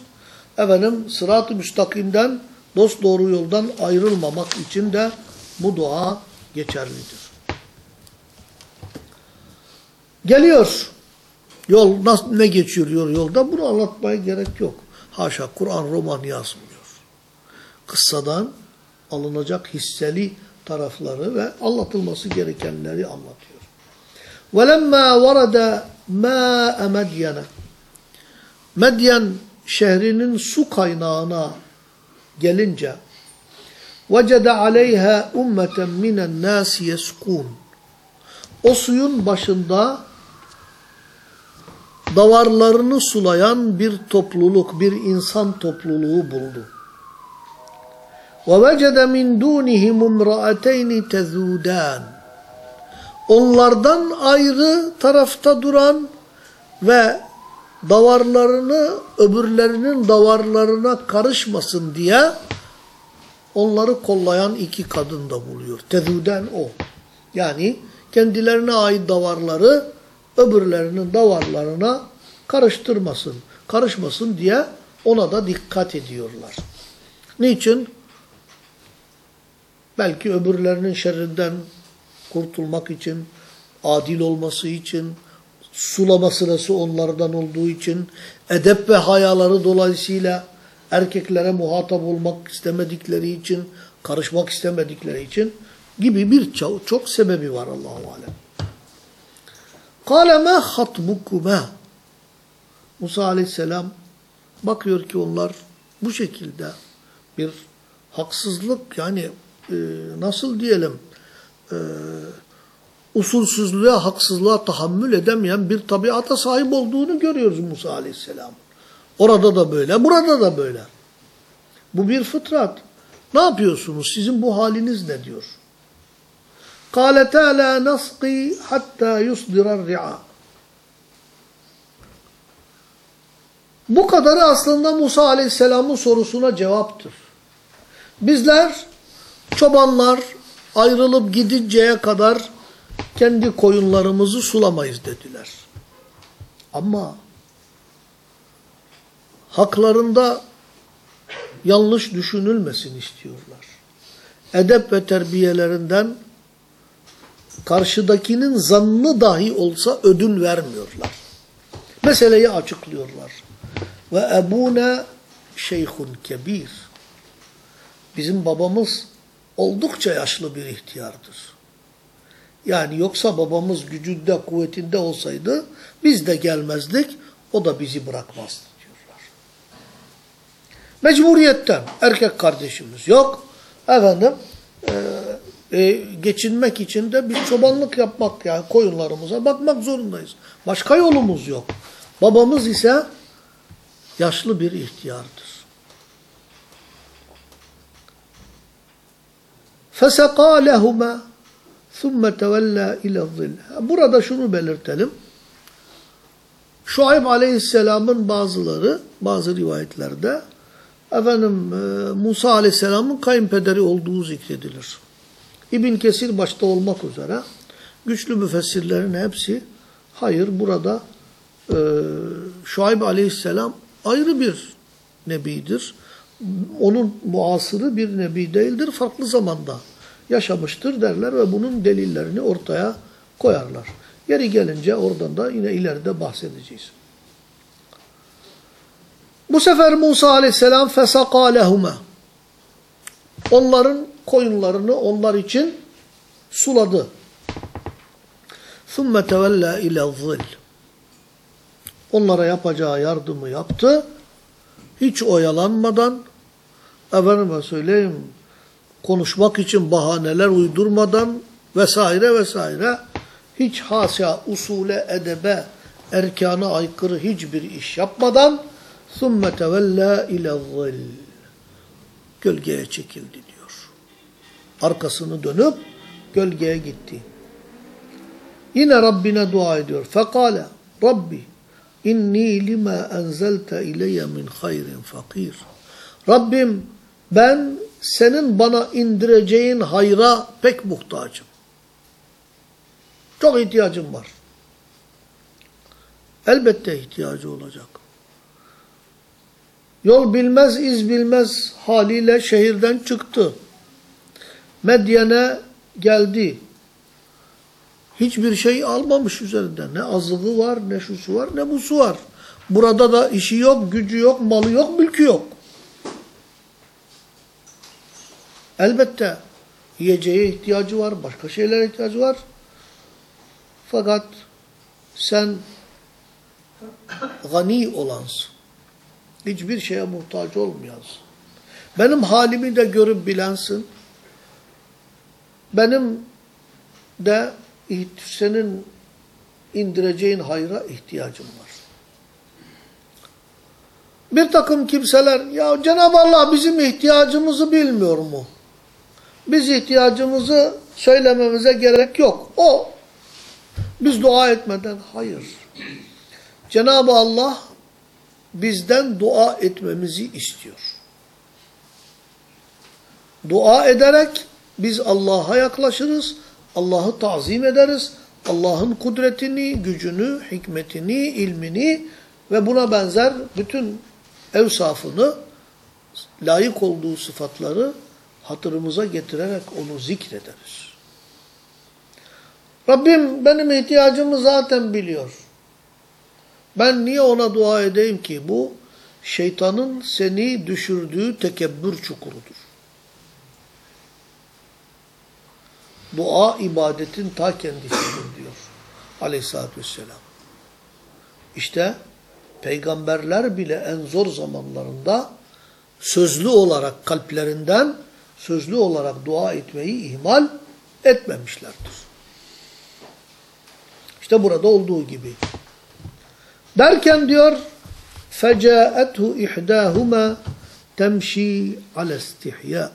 Efendim sırat-ı müstakimden, dosdoğru yoldan ayrılmamak için de bu dua geçerlidir. Geliyor. Yol nasıl ne geçiyor yolda bunu anlatmaya gerek yok. Haşa Kur'an roman yazmıyor. Kıssadan alınacak hisseli tarafları ve anlatılması gerekenleri anlatıyor. وَلَمَّا وَرَدَ مَاءَ مَدْيَنَ Medyen şehrinin su kaynağına gelince وَجَدَ عَلَيْهَا اُمَّةً مِنَ النَّاسِ يَسْقُونَ O suyun başında davarlarını sulayan bir topluluk, bir insan topluluğu buldu. وَوَجَدَ مِنْ دُونِهِمُ امْرَأَتَيْنِ تَذُودَانِ Onlardan ayrı tarafta duran ve davarlarını öbürlerinin davarlarına karışmasın diye onları kollayan iki kadın da buluyor. Tezuden o. Yani kendilerine ait davarları öbürlerinin davarlarına karıştırmasın, karışmasın diye ona da dikkat ediyorlar. Niçin? Belki öbürlerinin şerrinden kurtulmak için, adil olması için, sulama sırası onlardan olduğu için, edep ve hayaları dolayısıyla erkeklere muhatap olmak istemedikleri için, karışmak istemedikleri için gibi bir çok, sebebi var Allahu alem. Kâle mâ hatbukuma. Musa aleyhisselam bakıyor ki onlar bu şekilde bir haksızlık yani e, nasıl diyelim e, usulsüzlüğe, haksızlığa tahammül edemeyen bir tabiata sahip olduğunu görüyoruz Musa aleyhisselam. Orada da böyle, burada da böyle. Bu bir fıtrat. Ne yapıyorsunuz? Sizin bu haliniz ne diyor? قَالَتَا لَا نَسْقِي حَتَّى يُصْدِرَ الرِّعَى Bu kadarı aslında Musa Aleyhisselam'ın sorusuna cevaptır. Bizler çobanlar ayrılıp gidinceye kadar kendi koyunlarımızı sulamayız dediler. Ama haklarında yanlış düşünülmesin istiyorlar. Edep ve terbiyelerinden karşıdakinin zannı dahi olsa ödün vermiyorlar. Meseleyi açıklıyorlar. Ve ebune şeyhun kebir. Bizim babamız oldukça yaşlı bir ihtiyardır. Yani yoksa babamız gücünde, kuvvetinde olsaydı biz de gelmezdik, o da bizi bırakmazdı diyorlar. Mecburiyetten erkek kardeşimiz yok. Efendim e, e, geçinmek için de biz çobanlık yapmak yani koyunlarımıza bakmak zorundayız. Başka yolumuz yok. Babamız ise yaşlı bir ihtiyardır. فَسَقَى لَهُمَا ثُمَّ تَوَلَّا اِلَى الظِّلِّ Burada şunu belirtelim. Şuayb aleyhisselamın bazıları, bazı rivayetlerde efendim e, Musa aleyhisselamın kayınpederi olduğu zikredilir. İbn Kesir başta olmak üzere güçlü müfessirlerin hepsi hayır burada e, Şuayb aleyhisselam ayrı bir nebidir. Onun muasırı bir nebi değildir. Farklı zamanda yaşamıştır derler ve bunun delillerini ortaya koyarlar. Yeri gelince oradan da yine ileride bahsedeceğiz. Bu sefer Musa aleyhisselam fesaka lehuma. Onların koyunlarını onlar için suladı. ثُمَّ تَوَلَّا اِلَى الظِّلِ Onlara yapacağı yardımı yaptı. Hiç oyalanmadan, efendime söyleyeyim, konuşmak için bahaneler uydurmadan vesaire vesaire hiç hasa usule edebe erkana aykırı hiçbir iş yapmadan ثُمَّ تَوَلَّا اِلَى الظِّلِ gölgeye çekildi diyor. Arkasını dönüp gölgeye gitti. Yine Rabbine dua ediyor. Fekale Rabbi inni lima enzelte ileyye min hayrin fakir. Rabbim ben senin bana indireceğin hayra pek muhtacım. Çok ihtiyacım var. Elbette ihtiyacı olacak. Yol bilmez, iz bilmez haliyle şehirden çıktı. Medyen'e geldi. Hiçbir şey almamış üzerinden. Ne azığı var, ne şusu var, ne busu var. Burada da işi yok, gücü yok, malı yok, mülkü yok. Elbette yiyeceğe ihtiyacı var, başka şeylere ihtiyacı var. Fakat sen gani olansın. Hiçbir şeye muhtaç olmayansın. Benim halimi de görüp bilensin. Benim de senin indireceğin hayra ihtiyacım var. Bir takım kimseler ya Cenab-ı Allah bizim ihtiyacımızı bilmiyor mu? Biz ihtiyacımızı söylememize gerek yok. O biz dua etmeden hayır. Cenab-ı Allah bizden dua etmemizi istiyor. Dua ederek biz Allah'a yaklaşırız, Allah'ı tazim ederiz, Allah'ın kudretini, gücünü, hikmetini, ilmini ve buna benzer bütün evsafını, layık olduğu sıfatları hatırımıza getirerek onu zikrederiz. Rabbim benim ihtiyacımı zaten biliyor. Ben niye ona dua edeyim ki? Bu şeytanın seni düşürdüğü tekebbür çukurudur. Dua ibadetin ta kendisidir diyor aleyhissalatü vesselam. İşte peygamberler bile en zor zamanlarında sözlü olarak kalplerinden sözlü olarak dua etmeyi ihmal etmemişlerdir. İşte burada olduğu gibi. Derken diyor فَجَاءَتْهُ اِحْدَاهُمَا تَمْشِي عَلَى اسْتِحْيَاءٍ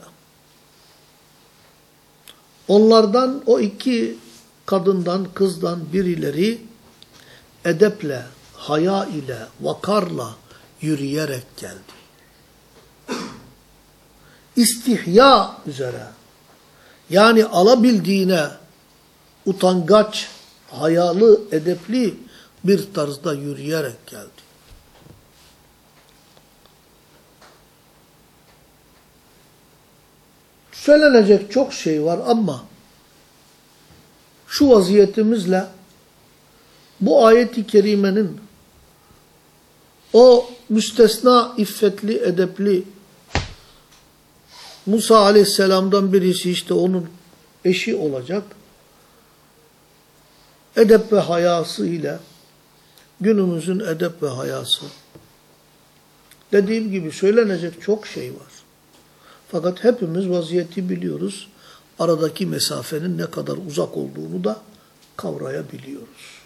Onlardan o iki kadından, kızdan birileri edeple, haya ile, vakarla yürüyerek geldi. İstihya üzere. Yani alabildiğine utangaç, hayalı, edepli bir tarzda yürüyerek geldi. Söylenecek çok şey var ama şu vaziyetimizle bu ayeti kerimenin o müstesna iffetli, edepli Musa aleyhisselamdan birisi işte onun eşi olacak. Edep ve hayası ile günümüzün edep ve hayası. Dediğim gibi söylenecek çok şey var. Fakat hepimiz vaziyeti biliyoruz. Aradaki mesafenin ne kadar uzak olduğunu da kavrayabiliyoruz.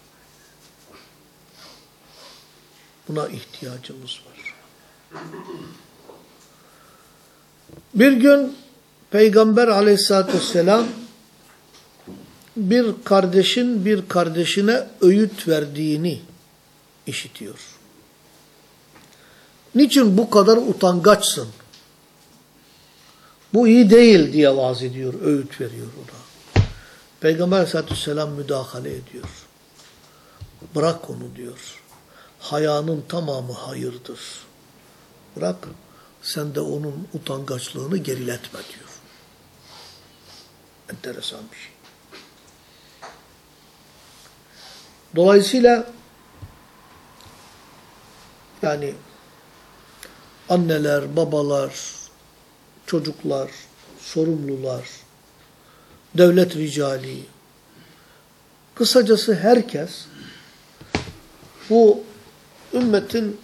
Buna ihtiyacımız var. Bir gün Peygamber aleyhissalatü vesselam bir kardeşin bir kardeşine öğüt verdiğini işitiyor. Niçin bu kadar utangaçsın? Bu iyi değil diye vaaz ediyor, öğüt veriyor ona. Peygamber aleyhissalatü vesselam müdahale ediyor. Bırak onu diyor. Hayanın tamamı hayırdır. Bırak sen de onun utangaçlığını geriletme diyor. Enteresan bir şey. Dolayısıyla yani anneler, babalar, çocuklar, sorumlular, devlet ricali, kısacası herkes bu ümmetin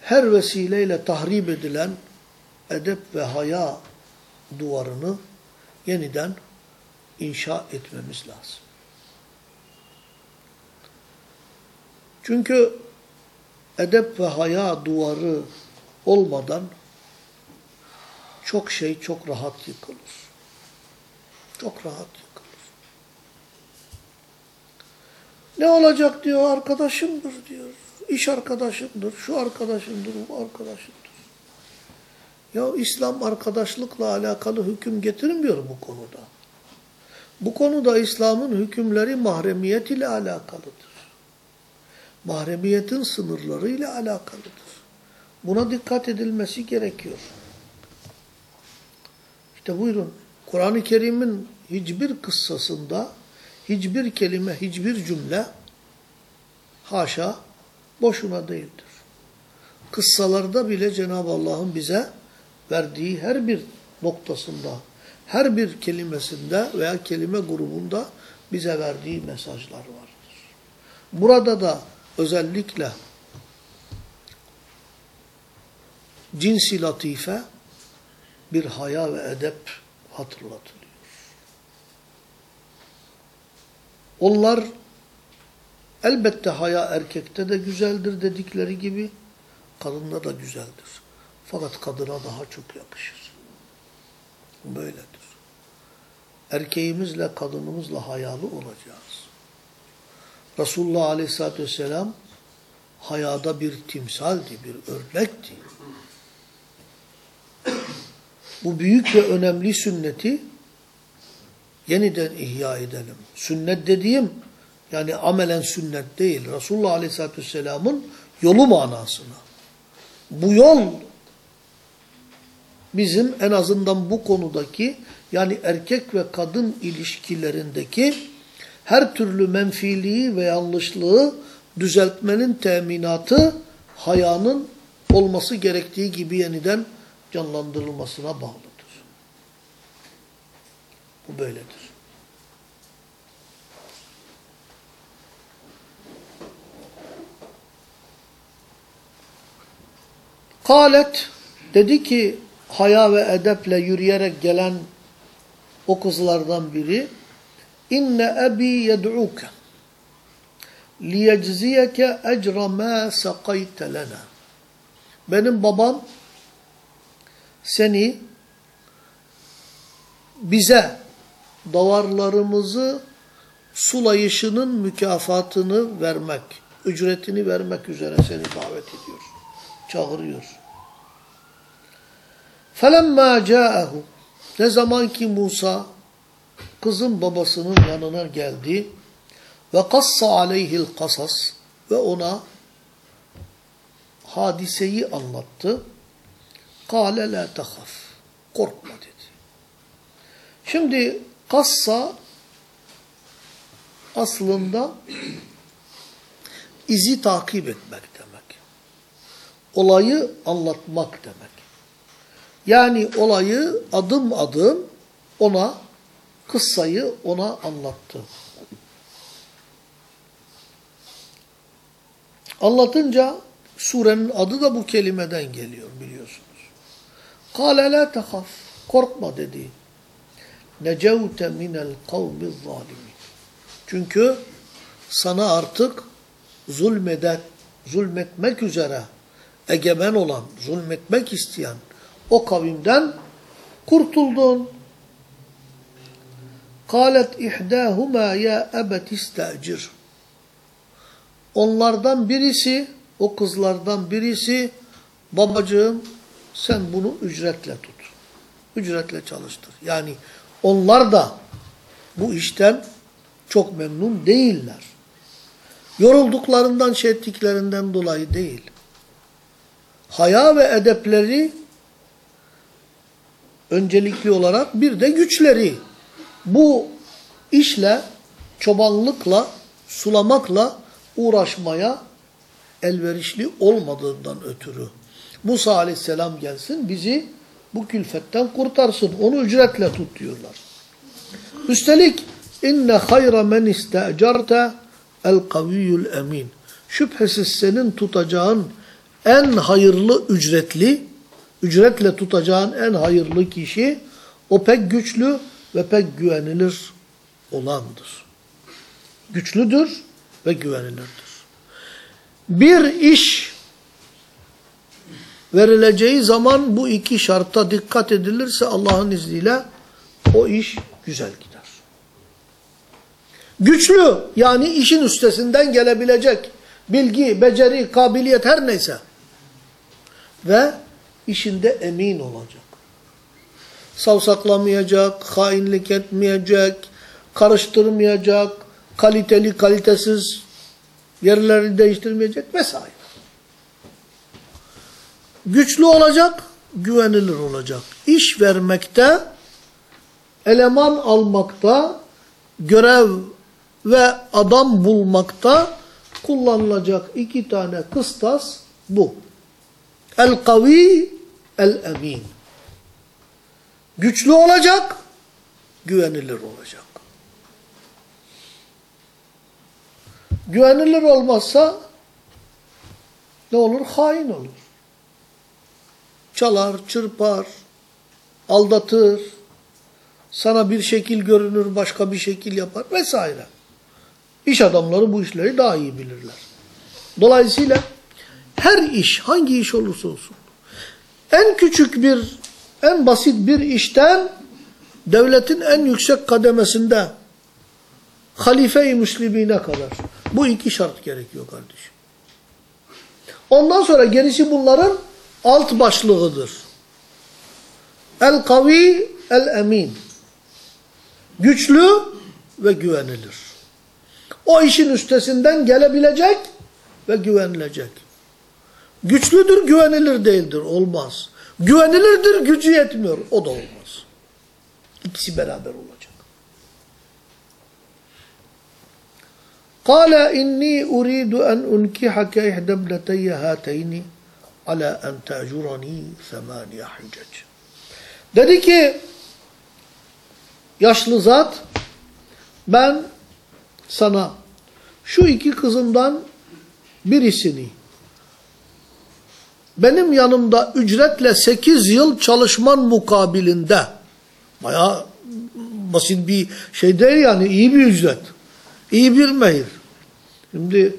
her vesileyle tahrip edilen edep ve haya duvarını yeniden inşa etmemiz lazım. Çünkü edep ve haya duvarı olmadan çok şey çok rahat yıkılır. Çok rahat yıkılır. Ne olacak diyor arkadaşımdır diyor. İş arkadaşımdır, şu arkadaşımdır, bu arkadaşımdır. Ya İslam arkadaşlıkla alakalı hüküm getirmiyor bu konuda. Bu konuda İslam'ın hükümleri mahremiyet ile alakalıdır. Mahremiyetin sınırları ile alakalıdır. Buna dikkat edilmesi gerekiyor. İşte buyurun. Kur'an-ı Kerim'in hiçbir kıssasında hiçbir kelime, hiçbir cümle haşa boşuna değildir. Kıssalarda bile Cenab-ı Allah'ın bize verdiği her bir noktasında, her bir kelimesinde veya kelime grubunda bize verdiği mesajlar vardır. Burada da özellikle cinsi latife bir haya ve edep hatırlatılıyor. Onlar elbette haya erkekte de güzeldir dedikleri gibi kadında da güzeldir. Fakat kadına daha çok yakışır. Böyledir. Erkeğimizle kadınımızla hayalı olacağız. Resulullah Aleyhisselatü Vesselam hayada bir timsaldi, bir örnekti. Bu büyük ve önemli sünneti yeniden ihya edelim. Sünnet dediğim yani amelen sünnet değil. Resulullah Aleyhisselatü Vesselam'ın yolu manasına. Bu yol bizim en azından bu konudaki yani erkek ve kadın ilişkilerindeki her türlü menfiliği ve yanlışlığı düzeltmenin teminatı hayanın olması gerektiği gibi yeniden canlandırılmasına bağlıdır. Bu böyledir. Kalet dedi ki haya ve edeple yürüyerek gelen o kızlardan biri inne ebi yed'uke liyecziyeke ecra ma sakayte lena benim babam seni bize davarlarımızı sulayışının mükafatını vermek, ücretini vermek üzere seni davet ediyor, çağırıyor. فَلَمَّا جَاءَهُ Ne zaman ki Musa kızın babasının yanına geldi ve kassa aleyhil kasas ve ona hadiseyi anlattı. Kale la tehaf. Korkma dedi. Şimdi kassa aslında izi takip etmek demek. Olayı anlatmak demek. Yani olayı adım adım ona, kıssayı ona anlattı. Anlatınca surenin adı da bu kelimeden geliyor biliyorsunuz. قَالَ لَا تَخَفْ Korkma dedi. نَجَوْتَ مِنَ الْقَوْمِ الظَّالِمِينَ Çünkü sana artık zulmeden, zulmetmek üzere egemen olan, zulmetmek isteyen o kavimden kurtuldun. Kalet ihdâhuma ya ebet istacir. Onlardan birisi, o kızlardan birisi, babacığım sen bunu ücretle tut. Ücretle çalıştır. Yani onlar da bu işten çok memnun değiller. Yorulduklarından, şey ettiklerinden dolayı değil. Haya ve edepleri öncelikli olarak bir de güçleri bu işle, çobanlıkla, sulamakla uğraşmaya elverişli olmadığından ötürü. Musa aleyhisselam gelsin bizi bu külfetten kurtarsın. Onu ücretle tut diyorlar. Üstelik inne hayra men istecarte el kaviyyul emin. Şüphesiz senin tutacağın en hayırlı ücretli, ücretle tutacağın en hayırlı kişi o pek güçlü ve pek güvenilir olandır. Güçlüdür ve güvenilirdir. Bir iş verileceği zaman bu iki şarta dikkat edilirse Allah'ın izniyle o iş güzel gider. Güçlü yani işin üstesinden gelebilecek bilgi, beceri, kabiliyet her neyse ve işinde emin olacak. Savsaklamayacak, hainlik etmeyecek, karıştırmayacak, kaliteli, kalitesiz yerlerini değiştirmeyecek vesaire. Güçlü olacak, güvenilir olacak. İş vermekte, eleman almakta, görev ve adam bulmakta kullanılacak iki tane kıstas bu. El-kavi, el-emin. Güçlü olacak, güvenilir olacak. Güvenilir olmazsa ne olur? Hain olur. Çalar, çırpar, aldatır, sana bir şekil görünür, başka bir şekil yapar vesaire. İş adamları bu işleri daha iyi bilirler. Dolayısıyla her iş, hangi iş olursa olsun, en küçük bir, en basit bir işten devletin en yüksek kademesinde halife-i müslimine kadar bu iki şart gerekiyor kardeşim. Ondan sonra gerisi bunların alt başlığıdır. El-kavi, el-emin. Güçlü ve güvenilir. O işin üstesinden gelebilecek ve güvenilecek. Güçlüdür, güvenilir değildir. Olmaz. Güvenilirdir, gücü yetmiyor. O da olmaz. İkisi beraber olacak. Kale inni uridu en unkihake ihdebleteyye hateyni ala en tecurani semaniye hüccec. Dedi ki yaşlı zat ben sana şu iki kızımdan birisini benim yanımda ücretle sekiz yıl çalışman mukabilinde baya basit bir şey değil yani iyi bir ücret. iyi bir mehir. Şimdi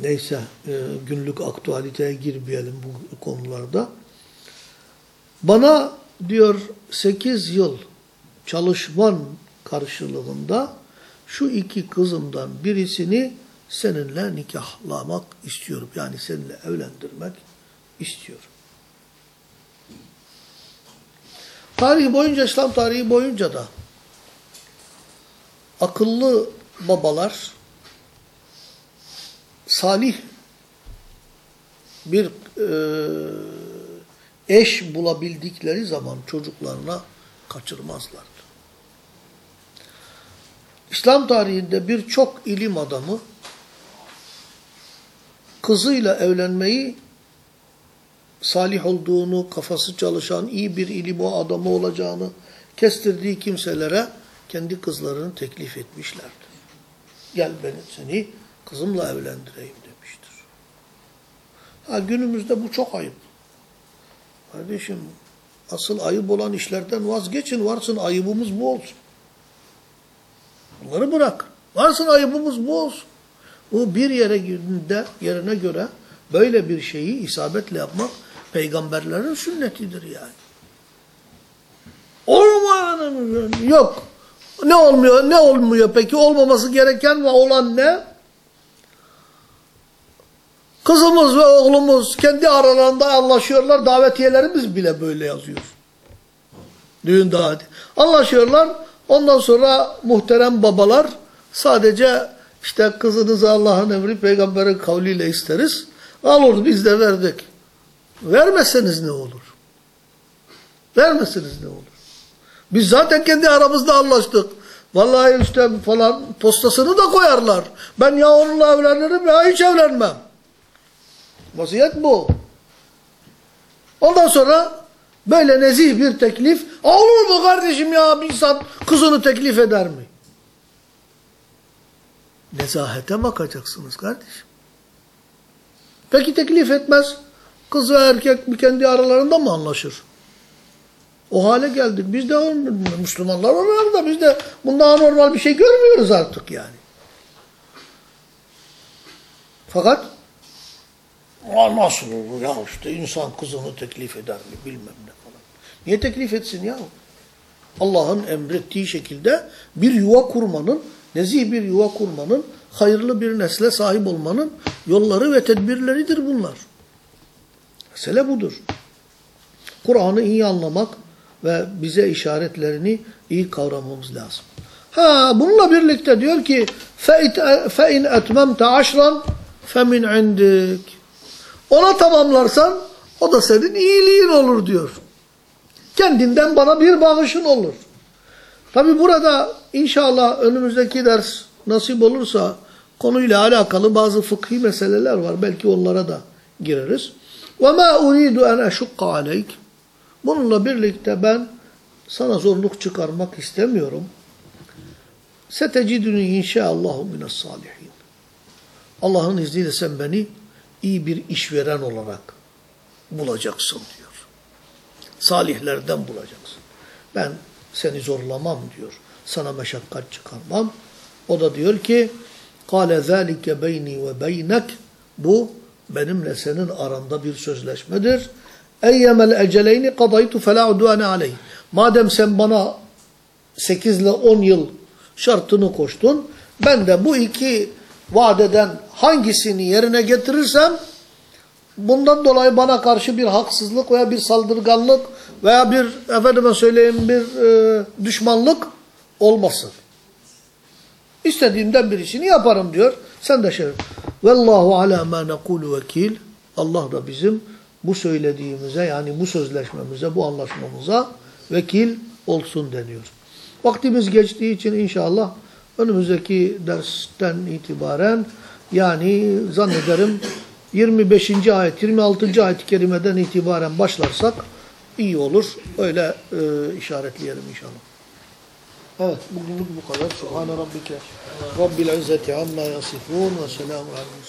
neyse e, günlük aktualiteye girmeyelim bu konularda. Bana diyor 8 yıl çalışman karşılığında şu iki kızımdan birisini seninle nikahlamak istiyorum. Yani seninle evlendirmek istiyorum. Tarih boyunca, İslam tarihi boyunca da akıllı babalar salih bir e, eş bulabildikleri zaman çocuklarına kaçırmazlardı. İslam tarihinde birçok ilim adamı kızıyla evlenmeyi salih olduğunu, kafası çalışan, iyi bir ilim o adamı olacağını kestirdiği kimselere kendi kızlarını teklif etmişlerdi. Gel beni seni kızımla evlendireyim demiştir. Ha günümüzde bu çok ayıp. Kardeşim asıl ayıp olan işlerden vazgeçin. Varsın ayıbımız bu olsun. Bunları bırak. Varsın ayıbımız bu olsun. Bu bir yere girdiğinde yerine göre böyle bir şeyi isabetle yapmak peygamberlerin sünnetidir yani. Olmayan yok. Ne olmuyor? Ne olmuyor peki? Olmaması gereken ve olan ne? Kızımız ve oğlumuz kendi aralarında anlaşıyorlar. Davetiyelerimiz bile böyle yazıyor. Düğün daveti. Anlaşıyorlar. Ondan sonra muhterem babalar sadece işte kızınızı Allah'ın emri peygamberin kavliyle isteriz. Alır biz de verdik. Vermezseniz ne olur? Vermezseniz ne olur? Biz zaten kendi aramızda anlaştık. Vallahi işte falan postasını da koyarlar. Ben ya onunla evlenirim ya hiç evlenmem. Vasiyet bu. Ondan sonra böyle nezih bir teklif. Olur mu kardeşim ya bir insan kızını teklif eder mi? Nezahete bakacaksınız kardeşim. Peki teklif etmez. Kız ve erkek kendi aralarında mı anlaşır? O hale geldik. Biz de Müslümanlar olarak da biz de bunda anormal bir şey görmüyoruz artık yani. Fakat "Aa, nasıl olur ya işte insan kızını teklif eder mi bilmem ne falan. Niye teklif etsin ya? Allah'ın emrettiği şekilde bir yuva kurmanın, nezih bir yuva kurmanın, hayırlı bir nesle sahip olmanın yolları ve tedbirleridir bunlar. Mesele budur. Kur'an'ı iyi anlamak ve bize işaretlerini iyi kavramamız lazım. Ha bununla birlikte diyor ki فَاِنْ اَتْمَمْتَ عَشْرًا فَمِنْ عِنْدِكِ Ona tamamlarsan o da senin iyiliğin olur diyor. Kendinden bana bir bağışın olur. Tabi burada inşallah önümüzdeki ders nasip olursa konuyla alakalı bazı fıkhi meseleler var. Belki onlara da gireriz. وَمَا اُرِيدُ اَنْ اَشُقَّ عَلَيْكِ Bununla birlikte ben sana zorluk çıkarmak istemiyorum. Seteciduni inşaallahu minas salihin. Allah'ın izniyle sen beni iyi bir işveren olarak bulacaksın diyor. Salihlerden bulacaksın. Ben seni zorlamam diyor. Sana meşakkat çıkarmam. O da diyor ki قَالَ ذَٰلِكَ بَيْنِي وَبَيْنَكَ Bu benimle senin aranda bir sözleşmedir. اَيَّمَ الْاَجَلَيْنِ قَضَيْتُ فَلَا عُدُوَانَ عَلَيْهِ Madem sen bana 8 ile 10 yıl şartını koştun, ben de bu iki vadeden hangisini yerine getirirsem, bundan dolayı bana karşı bir haksızlık veya bir saldırganlık veya bir, efendime söyleyeyim, bir e, düşmanlık olmasın. İstediğimden birisini yaparım diyor. Sen de şey. Vallahu ala ma nekulu vekil. Allah da bizim bu söylediğimize yani bu sözleşmemize, bu anlaşmamıza vekil olsun deniyor. Vaktimiz geçtiği için inşallah önümüzdeki dersten itibaren yani zannederim 25. ayet, 26. ayet-i kerimeden itibaren başlarsak iyi olur. Öyle e, işaretleyelim inşallah. Evet, bugünlük bu kadar. Subhane rabbike. Rabbil izzeti amma yasifun ve selamun aleyhi